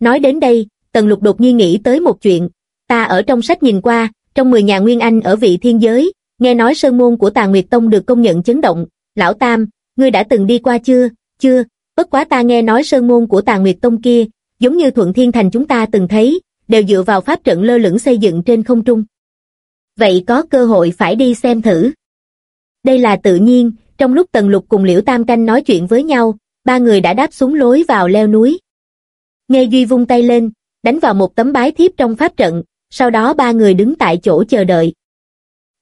Nói đến đây, Tần Lục đột nhiên nghĩ tới một chuyện, ta ở trong sách nhìn qua, trong 10 nhà Nguyên Anh ở vị thiên giới, nghe nói sơn môn của Tà Nguyệt Tông được công nhận chấn động, lão Tam, ngươi đã từng đi qua chưa, chưa, bất quá ta nghe nói sơn môn của Tà Nguyệt Tông kia, giống như Thuận Thiên Thành chúng ta từng thấy, đều dựa vào pháp trận lơ lửng xây dựng trên không trung. Vậy có cơ hội phải đi xem thử. Đây là tự nhiên, trong lúc Tần Lục cùng Liễu Tam Canh nói chuyện với nhau, ba người đã đáp xuống lối vào leo núi. Nghe Duy vung tay lên, đánh vào một tấm bái thiếp trong pháp trận, sau đó ba người đứng tại chỗ chờ đợi.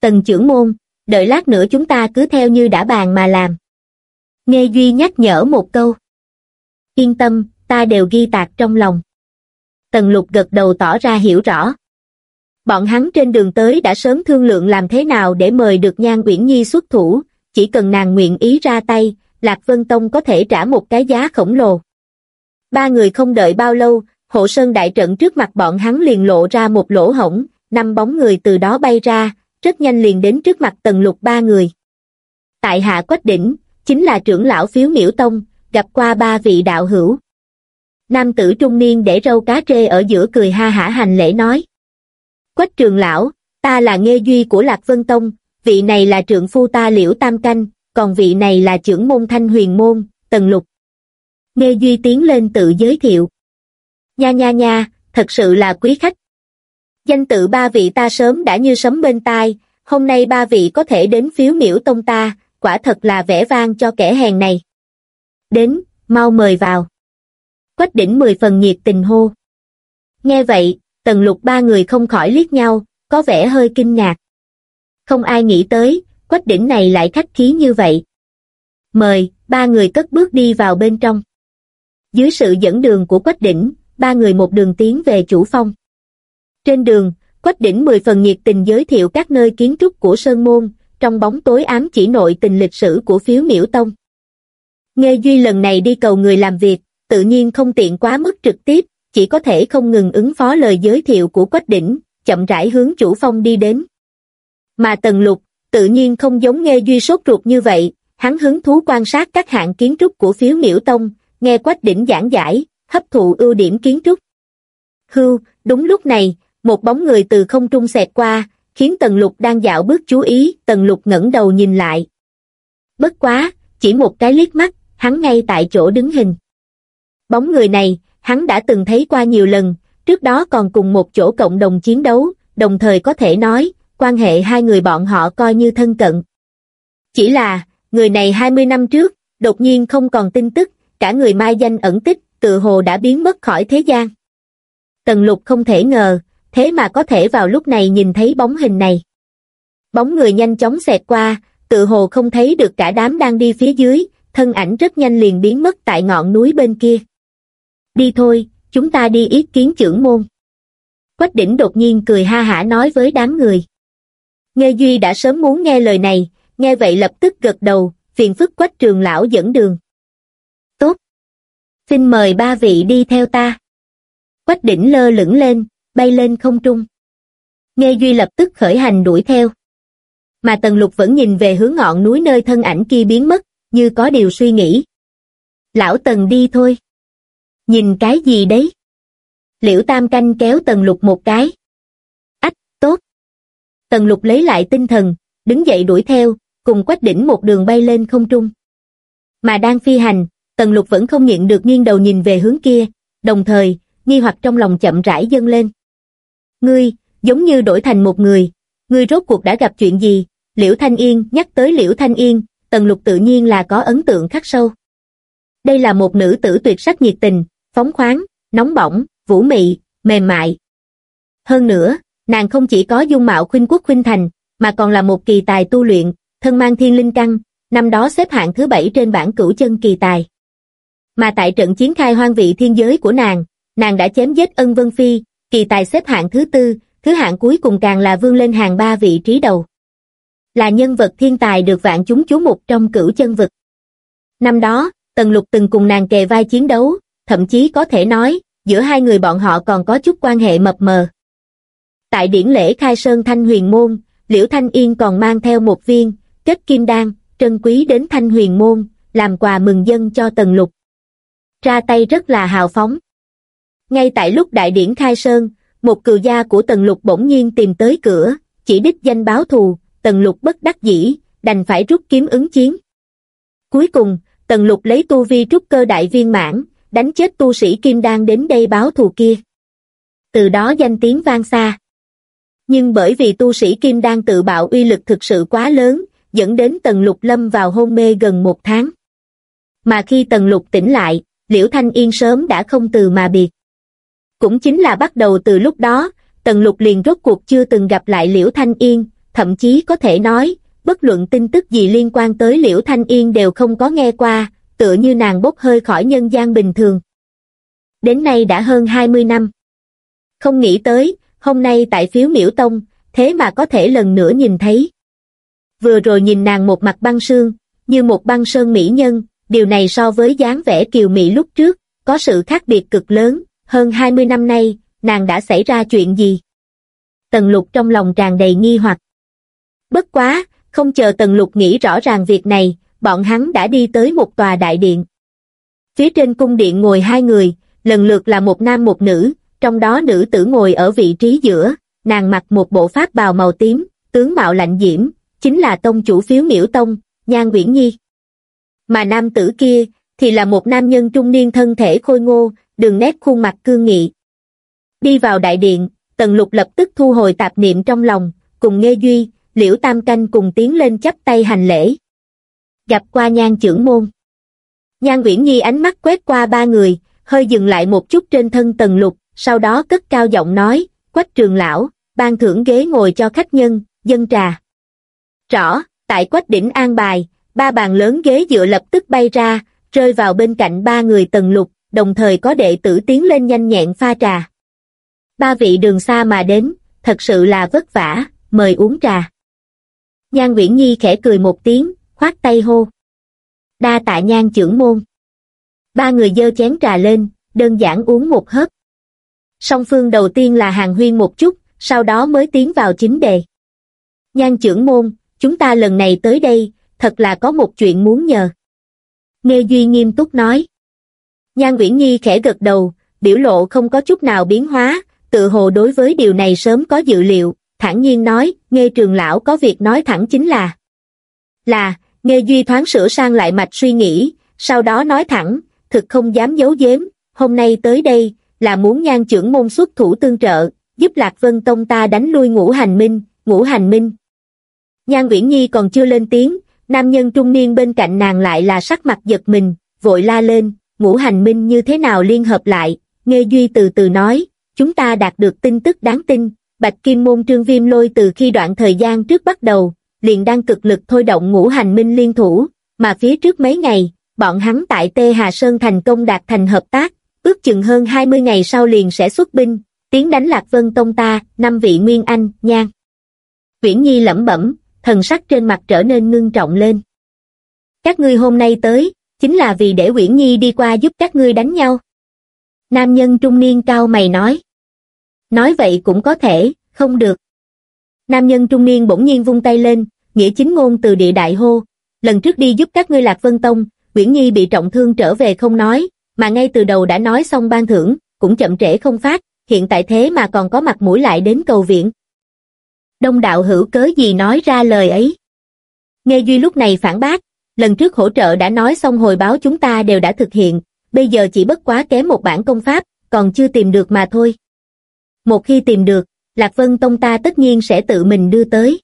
Tần trưởng môn, đợi lát nữa chúng ta cứ theo như đã bàn mà làm. Nghe Duy nhắc nhở một câu. Yên tâm, ta đều ghi tạc trong lòng. Tần lục gật đầu tỏ ra hiểu rõ. Bọn hắn trên đường tới đã sớm thương lượng làm thế nào để mời được Nhan Uyển Nhi xuất thủ, chỉ cần nàng nguyện ý ra tay, Lạc Vân Tông có thể trả một cái giá khổng lồ. Ba người không đợi bao lâu, hộ sơn đại trận trước mặt bọn hắn liền lộ ra một lỗ hổng, năm bóng người từ đó bay ra, rất nhanh liền đến trước mặt tần lục ba người. Tại hạ quách đỉnh, chính là trưởng lão phiếu miễu tông, gặp qua ba vị đạo hữu. Nam tử trung niên để râu cá trê ở giữa cười ha hả hành lễ nói. Quách trường lão, ta là nghe duy của Lạc Vân Tông, vị này là trượng phu ta liễu tam canh, còn vị này là trưởng môn thanh huyền môn, tần lục. Nghe duy tiến lên tự giới thiệu. Nha nha nha, thật sự là quý khách. Danh tự ba vị ta sớm đã như sấm bên tai, hôm nay ba vị có thể đến phiếu miễu tông ta, quả thật là vẻ vang cho kẻ hèn này. Đến, mau mời vào. Quách đỉnh mười phần nhiệt tình hô. Nghe vậy, tần lục ba người không khỏi liếc nhau, có vẻ hơi kinh ngạc. Không ai nghĩ tới, quách đỉnh này lại khách khí như vậy. Mời, ba người cất bước đi vào bên trong. Dưới sự dẫn đường của quách đỉnh, ba người một đường tiến về chủ phong. Trên đường, Quách Đỉnh mười phần nhiệt tình giới thiệu các nơi kiến trúc của Sơn Môn, trong bóng tối ám chỉ nội tình lịch sử của phiếu miễu tông. Nghe Duy lần này đi cầu người làm việc, tự nhiên không tiện quá mức trực tiếp, chỉ có thể không ngừng ứng phó lời giới thiệu của Quách Đỉnh, chậm rãi hướng chủ phong đi đến. Mà Tần Lục, tự nhiên không giống Nghe Duy sốt ruột như vậy, hắn hứng thú quan sát các hạng kiến trúc của phiếu miễu tông, nghe Quách Đỉnh giảng giải, hấp thụ ưu điểm kiến trúc. Hưu, đúng lúc này, một bóng người từ không trung xẹt qua, khiến Tần Lục đang dạo bước chú ý, Tần Lục ngẩng đầu nhìn lại. Bất quá, chỉ một cái liếc mắt, hắn ngay tại chỗ đứng hình. Bóng người này, hắn đã từng thấy qua nhiều lần, trước đó còn cùng một chỗ cộng đồng chiến đấu, đồng thời có thể nói, quan hệ hai người bọn họ coi như thân cận. Chỉ là, người này 20 năm trước, đột nhiên không còn tin tức, cả người mai danh ẩn tích, tự hồ đã biến mất khỏi thế gian. Tần lục không thể ngờ, thế mà có thể vào lúc này nhìn thấy bóng hình này. Bóng người nhanh chóng xẹt qua, tự hồ không thấy được cả đám đang đi phía dưới, thân ảnh rất nhanh liền biến mất tại ngọn núi bên kia. Đi thôi, chúng ta đi ý kiến trưởng môn. Quách đỉnh đột nhiên cười ha hả nói với đám người. Nghe Duy đã sớm muốn nghe lời này, nghe vậy lập tức gật đầu, phiền phức quách trường lão dẫn đường. Tốt. Xin mời ba vị đi theo ta. Quách đỉnh lơ lửng lên, bay lên không trung. Nghe Duy lập tức khởi hành đuổi theo. Mà Tần Lục vẫn nhìn về hướng ngọn núi nơi thân ảnh kia biến mất, như có điều suy nghĩ. Lão Tần đi thôi. Nhìn cái gì đấy? Liễu Tam Canh kéo Tần Lục một cái. Ách, tốt. Tần Lục lấy lại tinh thần, đứng dậy đuổi theo, cùng quách đỉnh một đường bay lên không trung. Mà đang phi hành, Tần Lục vẫn không nhịn được nghiêng đầu nhìn về hướng kia, đồng thời, nghi hoặc trong lòng chậm rãi dâng lên. Ngươi, giống như đổi thành một người, ngươi rốt cuộc đã gặp chuyện gì? Liễu Thanh Yên nhắc tới Liễu Thanh Yên, Tần Lục tự nhiên là có ấn tượng khắc sâu. Đây là một nữ tử tuyệt sắc nhiệt tình, phóng khoáng, nóng bỏng, vũ mị, mềm mại. Hơn nữa, nàng không chỉ có dung mạo khuynh quốc khuynh thành, mà còn là một kỳ tài tu luyện, thân mang thiên linh căn, năm đó xếp hạng thứ bảy trên bảng cửu chân kỳ tài. Mà tại trận chiến khai hoang vị thiên giới của nàng, nàng đã chém giết ân vân phi, kỳ tài xếp hạng thứ tư, thứ hạng cuối cùng càng là vương lên hàng ba vị trí đầu. Là nhân vật thiên tài được vạn chúng chú mục trong cửu chân vực. Năm đó, Tần Lục từng cùng nàng kề vai chiến đấu, thậm chí có thể nói, giữa hai người bọn họ còn có chút quan hệ mập mờ. Tại điển lễ khai sơn thanh huyền môn, Liễu Thanh Yên còn mang theo một viên, kết kim đan, trân quý đến thanh huyền môn, làm quà mừng dân cho Tần Lục. Ra tay rất là hào phóng. Ngay tại lúc đại điển khai sơn, một cừu gia của Tần Lục bỗng nhiên tìm tới cửa, chỉ đích danh báo thù, Tần Lục bất đắc dĩ, đành phải rút kiếm ứng chiến. Cuối cùng, Tần Lục lấy tu vi trúc cơ đại viên mãn, đánh chết tu sĩ Kim Đan đến đây báo thù kia. Từ đó danh tiếng vang xa. Nhưng bởi vì tu sĩ Kim Đan tự bạo uy lực thực sự quá lớn, dẫn đến Tần Lục lâm vào hôn mê gần một tháng. Mà khi Tần Lục tỉnh lại, Liễu Thanh Yên sớm đã không từ mà biệt. Cũng chính là bắt đầu từ lúc đó, Tần Lục liền rốt cuộc chưa từng gặp lại Liễu Thanh Yên, thậm chí có thể nói, bất luận tin tức gì liên quan tới Liễu Thanh Yên đều không có nghe qua, tựa như nàng bốc hơi khỏi nhân gian bình thường. Đến nay đã hơn 20 năm. Không nghĩ tới, hôm nay tại phiếu miễu tông, thế mà có thể lần nữa nhìn thấy. Vừa rồi nhìn nàng một mặt băng sương, như một băng sơn mỹ nhân, điều này so với dáng vẻ kiều mỹ lúc trước, có sự khác biệt cực lớn, hơn 20 năm nay, nàng đã xảy ra chuyện gì? Tần lục trong lòng tràn đầy nghi hoặc. Bất quá, không chờ tần lục nghĩ rõ ràng việc này, bọn hắn đã đi tới một tòa đại điện. Phía trên cung điện ngồi hai người, lần lượt là một nam một nữ, trong đó nữ tử ngồi ở vị trí giữa, nàng mặc một bộ pháp bào màu tím, tướng mạo lạnh diễm, chính là tông chủ phiếu miễu tông, Nhan Nguyễn Nhi. Mà nam tử kia, thì là một nam nhân trung niên thân thể khôi ngô, đường nét khuôn mặt cương nghị. Đi vào đại điện, Tần Lục lập tức thu hồi tạp niệm trong lòng, cùng Nghe Duy, Liễu Tam Canh cùng tiến lên chắp tay hành lễ. Gặp qua nhan trưởng môn. Nhan Viễn Nhi ánh mắt quét qua ba người, hơi dừng lại một chút trên thân Tần Lục, sau đó cất cao giọng nói, quách trường lão, ban thưởng ghế ngồi cho khách nhân, dân trà. Rõ, tại quách đỉnh an bài, ba bàn lớn ghế dựa lập tức bay ra, rơi vào bên cạnh ba người Tần Lục, đồng thời có đệ tử tiến lên nhanh nhẹn pha trà. Ba vị đường xa mà đến, thật sự là vất vả, mời uống trà. Nhan Viễn Nhi khẽ cười một tiếng, khoát tay hô. Đa tạ nhan trưởng môn. Ba người dơ chén trà lên, đơn giản uống một hớp. Song phương đầu tiên là hàng huyên một chút, sau đó mới tiến vào chính đề. Nhan trưởng môn, chúng ta lần này tới đây, thật là có một chuyện muốn nhờ. Nghe Duy nghiêm túc nói. Nhan Nguyễn Nhi khẽ gật đầu, biểu lộ không có chút nào biến hóa, tự hồ đối với điều này sớm có dự liệu, thản nhiên nói, nghe trường lão có việc nói thẳng chính là. Là, nghe Duy thoáng sửa sang lại mạch suy nghĩ, sau đó nói thẳng, thực không dám giấu giếm, hôm nay tới đây, là muốn nhan trưởng môn xuất thủ tương trợ, giúp Lạc Vân Tông ta đánh lui ngũ hành minh, ngũ hành minh. Nhan Nguyễn Nhi còn chưa lên tiếng, nam nhân trung niên bên cạnh nàng lại là sắc mặt giật mình, vội la lên, ngũ hành minh như thế nào liên hợp lại, nghe Duy từ từ nói, chúng ta đạt được tin tức đáng tin, Bạch Kim Môn Trương Viêm Lôi từ khi đoạn thời gian trước bắt đầu, liền đang cực lực thôi động ngũ hành minh liên thủ, mà phía trước mấy ngày, bọn hắn tại Tê Hà Sơn thành công đạt thành hợp tác, ước chừng hơn 20 ngày sau liền sẽ xuất binh, tiến đánh Lạc Vân Tông ta, năm vị Nguyên Anh, nhan. Viễn Nhi lẩm bẩm, thần sắc trên mặt trở nên ngưng trọng lên. Các ngươi hôm nay tới, chính là vì để Uyển Nhi đi qua giúp các ngươi đánh nhau. Nam nhân trung niên cao mày nói. Nói vậy cũng có thể, không được. Nam nhân trung niên bỗng nhiên vung tay lên, nghĩa chính ngôn từ địa đại hô. Lần trước đi giúp các ngươi Lạc Vân Tông, Nguyễn Nhi bị trọng thương trở về không nói, mà ngay từ đầu đã nói xong ban thưởng, cũng chậm trễ không phát, hiện tại thế mà còn có mặt mũi lại đến cầu viện. Đông đạo hữu cớ gì nói ra lời ấy? Nghe Duy lúc này phản bác, lần trước hỗ trợ đã nói xong hồi báo chúng ta đều đã thực hiện, bây giờ chỉ bất quá kém một bản công pháp, còn chưa tìm được mà thôi. Một khi tìm được, Lạc Vân Tông ta tất nhiên sẽ tự mình đưa tới.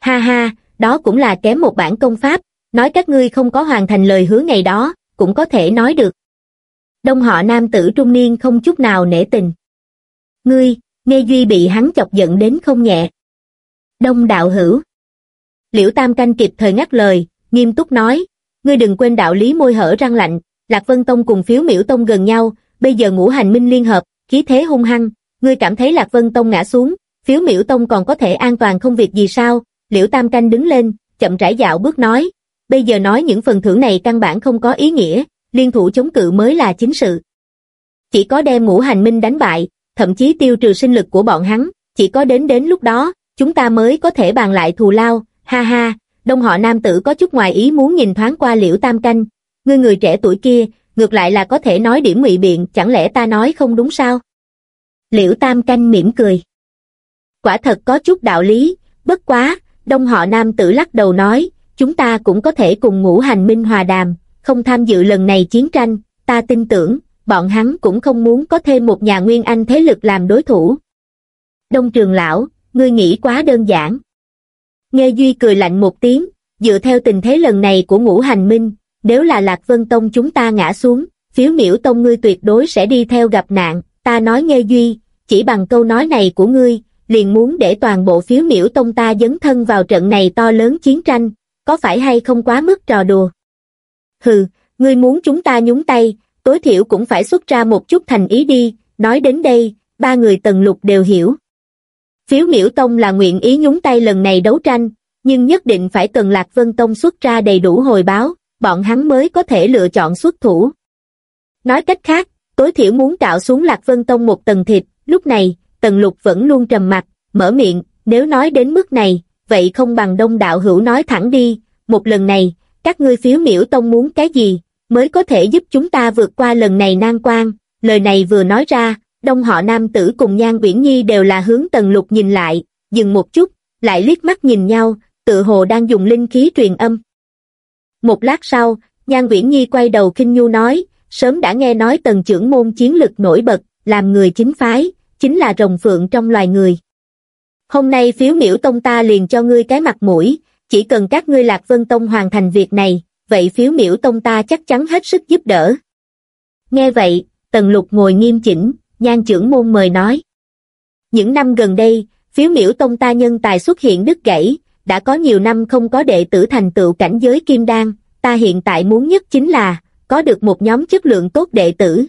Ha ha, đó cũng là kém một bản công pháp, nói các ngươi không có hoàn thành lời hứa ngày đó, cũng có thể nói được. Đông họ nam tử trung niên không chút nào nể tình. Ngươi, nghe Duy bị hắn chọc giận đến không nhẹ. Đông đạo hữu. Liễu Tam Canh kịp thời ngắt lời, nghiêm túc nói, ngươi đừng quên đạo lý môi hở răng lạnh, Lạc Vân Tông cùng phiếu miễu tông gần nhau, bây giờ ngũ hành minh liên hợp, khí thế hung hăng, ngươi cảm thấy Lạc Vân Tông ngã xuống, phiếu miễu tông còn có thể an toàn không việc gì sao, Liễu Tam Canh đứng lên, chậm rãi dạo bước nói, bây giờ nói những phần thưởng này căn bản không có ý nghĩa, liên thủ chống cự mới là chính sự. Chỉ có đem ngũ hành minh đánh bại, thậm chí tiêu trừ sinh lực của bọn hắn, chỉ có đến đến lúc đó, chúng ta mới có thể bàn lại thù lao, ha ha, đông họ nam tử có chút ngoài ý muốn nhìn thoáng qua liễu tam canh, ngươi người trẻ tuổi kia, ngược lại là có thể nói điểm ngụy biện, chẳng lẽ ta nói không đúng sao? Liễu tam canh mỉm cười. Quả thật có chút đạo lý, bất quá, đông họ nam tử lắc đầu nói, chúng ta cũng có thể cùng ngũ hành minh hòa đàm, không tham dự lần này chiến tranh, ta tin tưởng, bọn hắn cũng không muốn có thêm một nhà nguyên anh thế lực làm đối thủ. Đông trường lão, ngươi nghĩ quá đơn giản. Nghe Duy cười lạnh một tiếng, dựa theo tình thế lần này của ngũ hành minh, nếu là Lạc Vân Tông chúng ta ngã xuống, phiếu miễu tông ngươi tuyệt đối sẽ đi theo gặp nạn, ta nói nghe Duy, chỉ bằng câu nói này của ngươi, liền muốn để toàn bộ phiếu miễu tông ta dấn thân vào trận này to lớn chiến tranh, có phải hay không quá mức trò đùa? Hừ, ngươi muốn chúng ta nhúng tay, tối thiểu cũng phải xuất ra một chút thành ý đi, nói đến đây, ba người tần lục đều hiểu. Phiếu miễu tông là nguyện ý nhúng tay lần này đấu tranh, nhưng nhất định phải cần Lạc Vân Tông xuất ra đầy đủ hồi báo, bọn hắn mới có thể lựa chọn xuất thủ. Nói cách khác, tối thiểu muốn cạo xuống Lạc Vân Tông một tầng thịt, lúc này, tần lục vẫn luôn trầm mặt, mở miệng, nếu nói đến mức này, vậy không bằng đông đạo hữu nói thẳng đi, một lần này, các ngươi phiếu miễu tông muốn cái gì, mới có thể giúp chúng ta vượt qua lần này nan quan, lời này vừa nói ra, đông họ nam tử cùng nhan uyển nhi đều là hướng tần lục nhìn lại, dừng một chút, lại liếc mắt nhìn nhau, tự hồ đang dùng linh khí truyền âm. Một lát sau, nhan uyển nhi quay đầu kinh nhu nói, sớm đã nghe nói tần trưởng môn chiến lực nổi bật, làm người chính phái, chính là rồng phượng trong loài người. Hôm nay phiếu miễu tông ta liền cho ngươi cái mặt mũi, chỉ cần các ngươi lạc vân tông hoàn thành việc này, vậy phiếu miễu tông ta chắc chắn hết sức giúp đỡ. Nghe vậy, tần lục ngồi nghiêm chỉnh, nhan trưởng môn mời nói. Những năm gần đây, phiếu miễu tông ta nhân tài xuất hiện đứt gãy, đã có nhiều năm không có đệ tử thành tựu cảnh giới kim đan, ta hiện tại muốn nhất chính là, có được một nhóm chất lượng tốt đệ tử.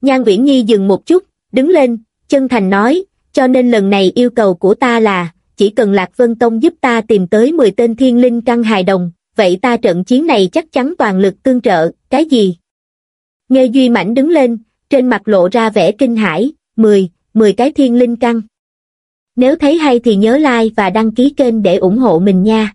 Nhan Viễn Nhi dừng một chút, đứng lên, chân thành nói, cho nên lần này yêu cầu của ta là, chỉ cần Lạc Vân Tông giúp ta tìm tới 10 tên thiên linh căn hài đồng, vậy ta trận chiến này chắc chắn toàn lực tương trợ, cái gì? Nghe Duy mảnh đứng lên, trên mặt lộ ra vẻ kinh hãi, 10, 10 cái thiên linh căn. Nếu thấy hay thì nhớ like và đăng ký kênh để ủng hộ mình nha.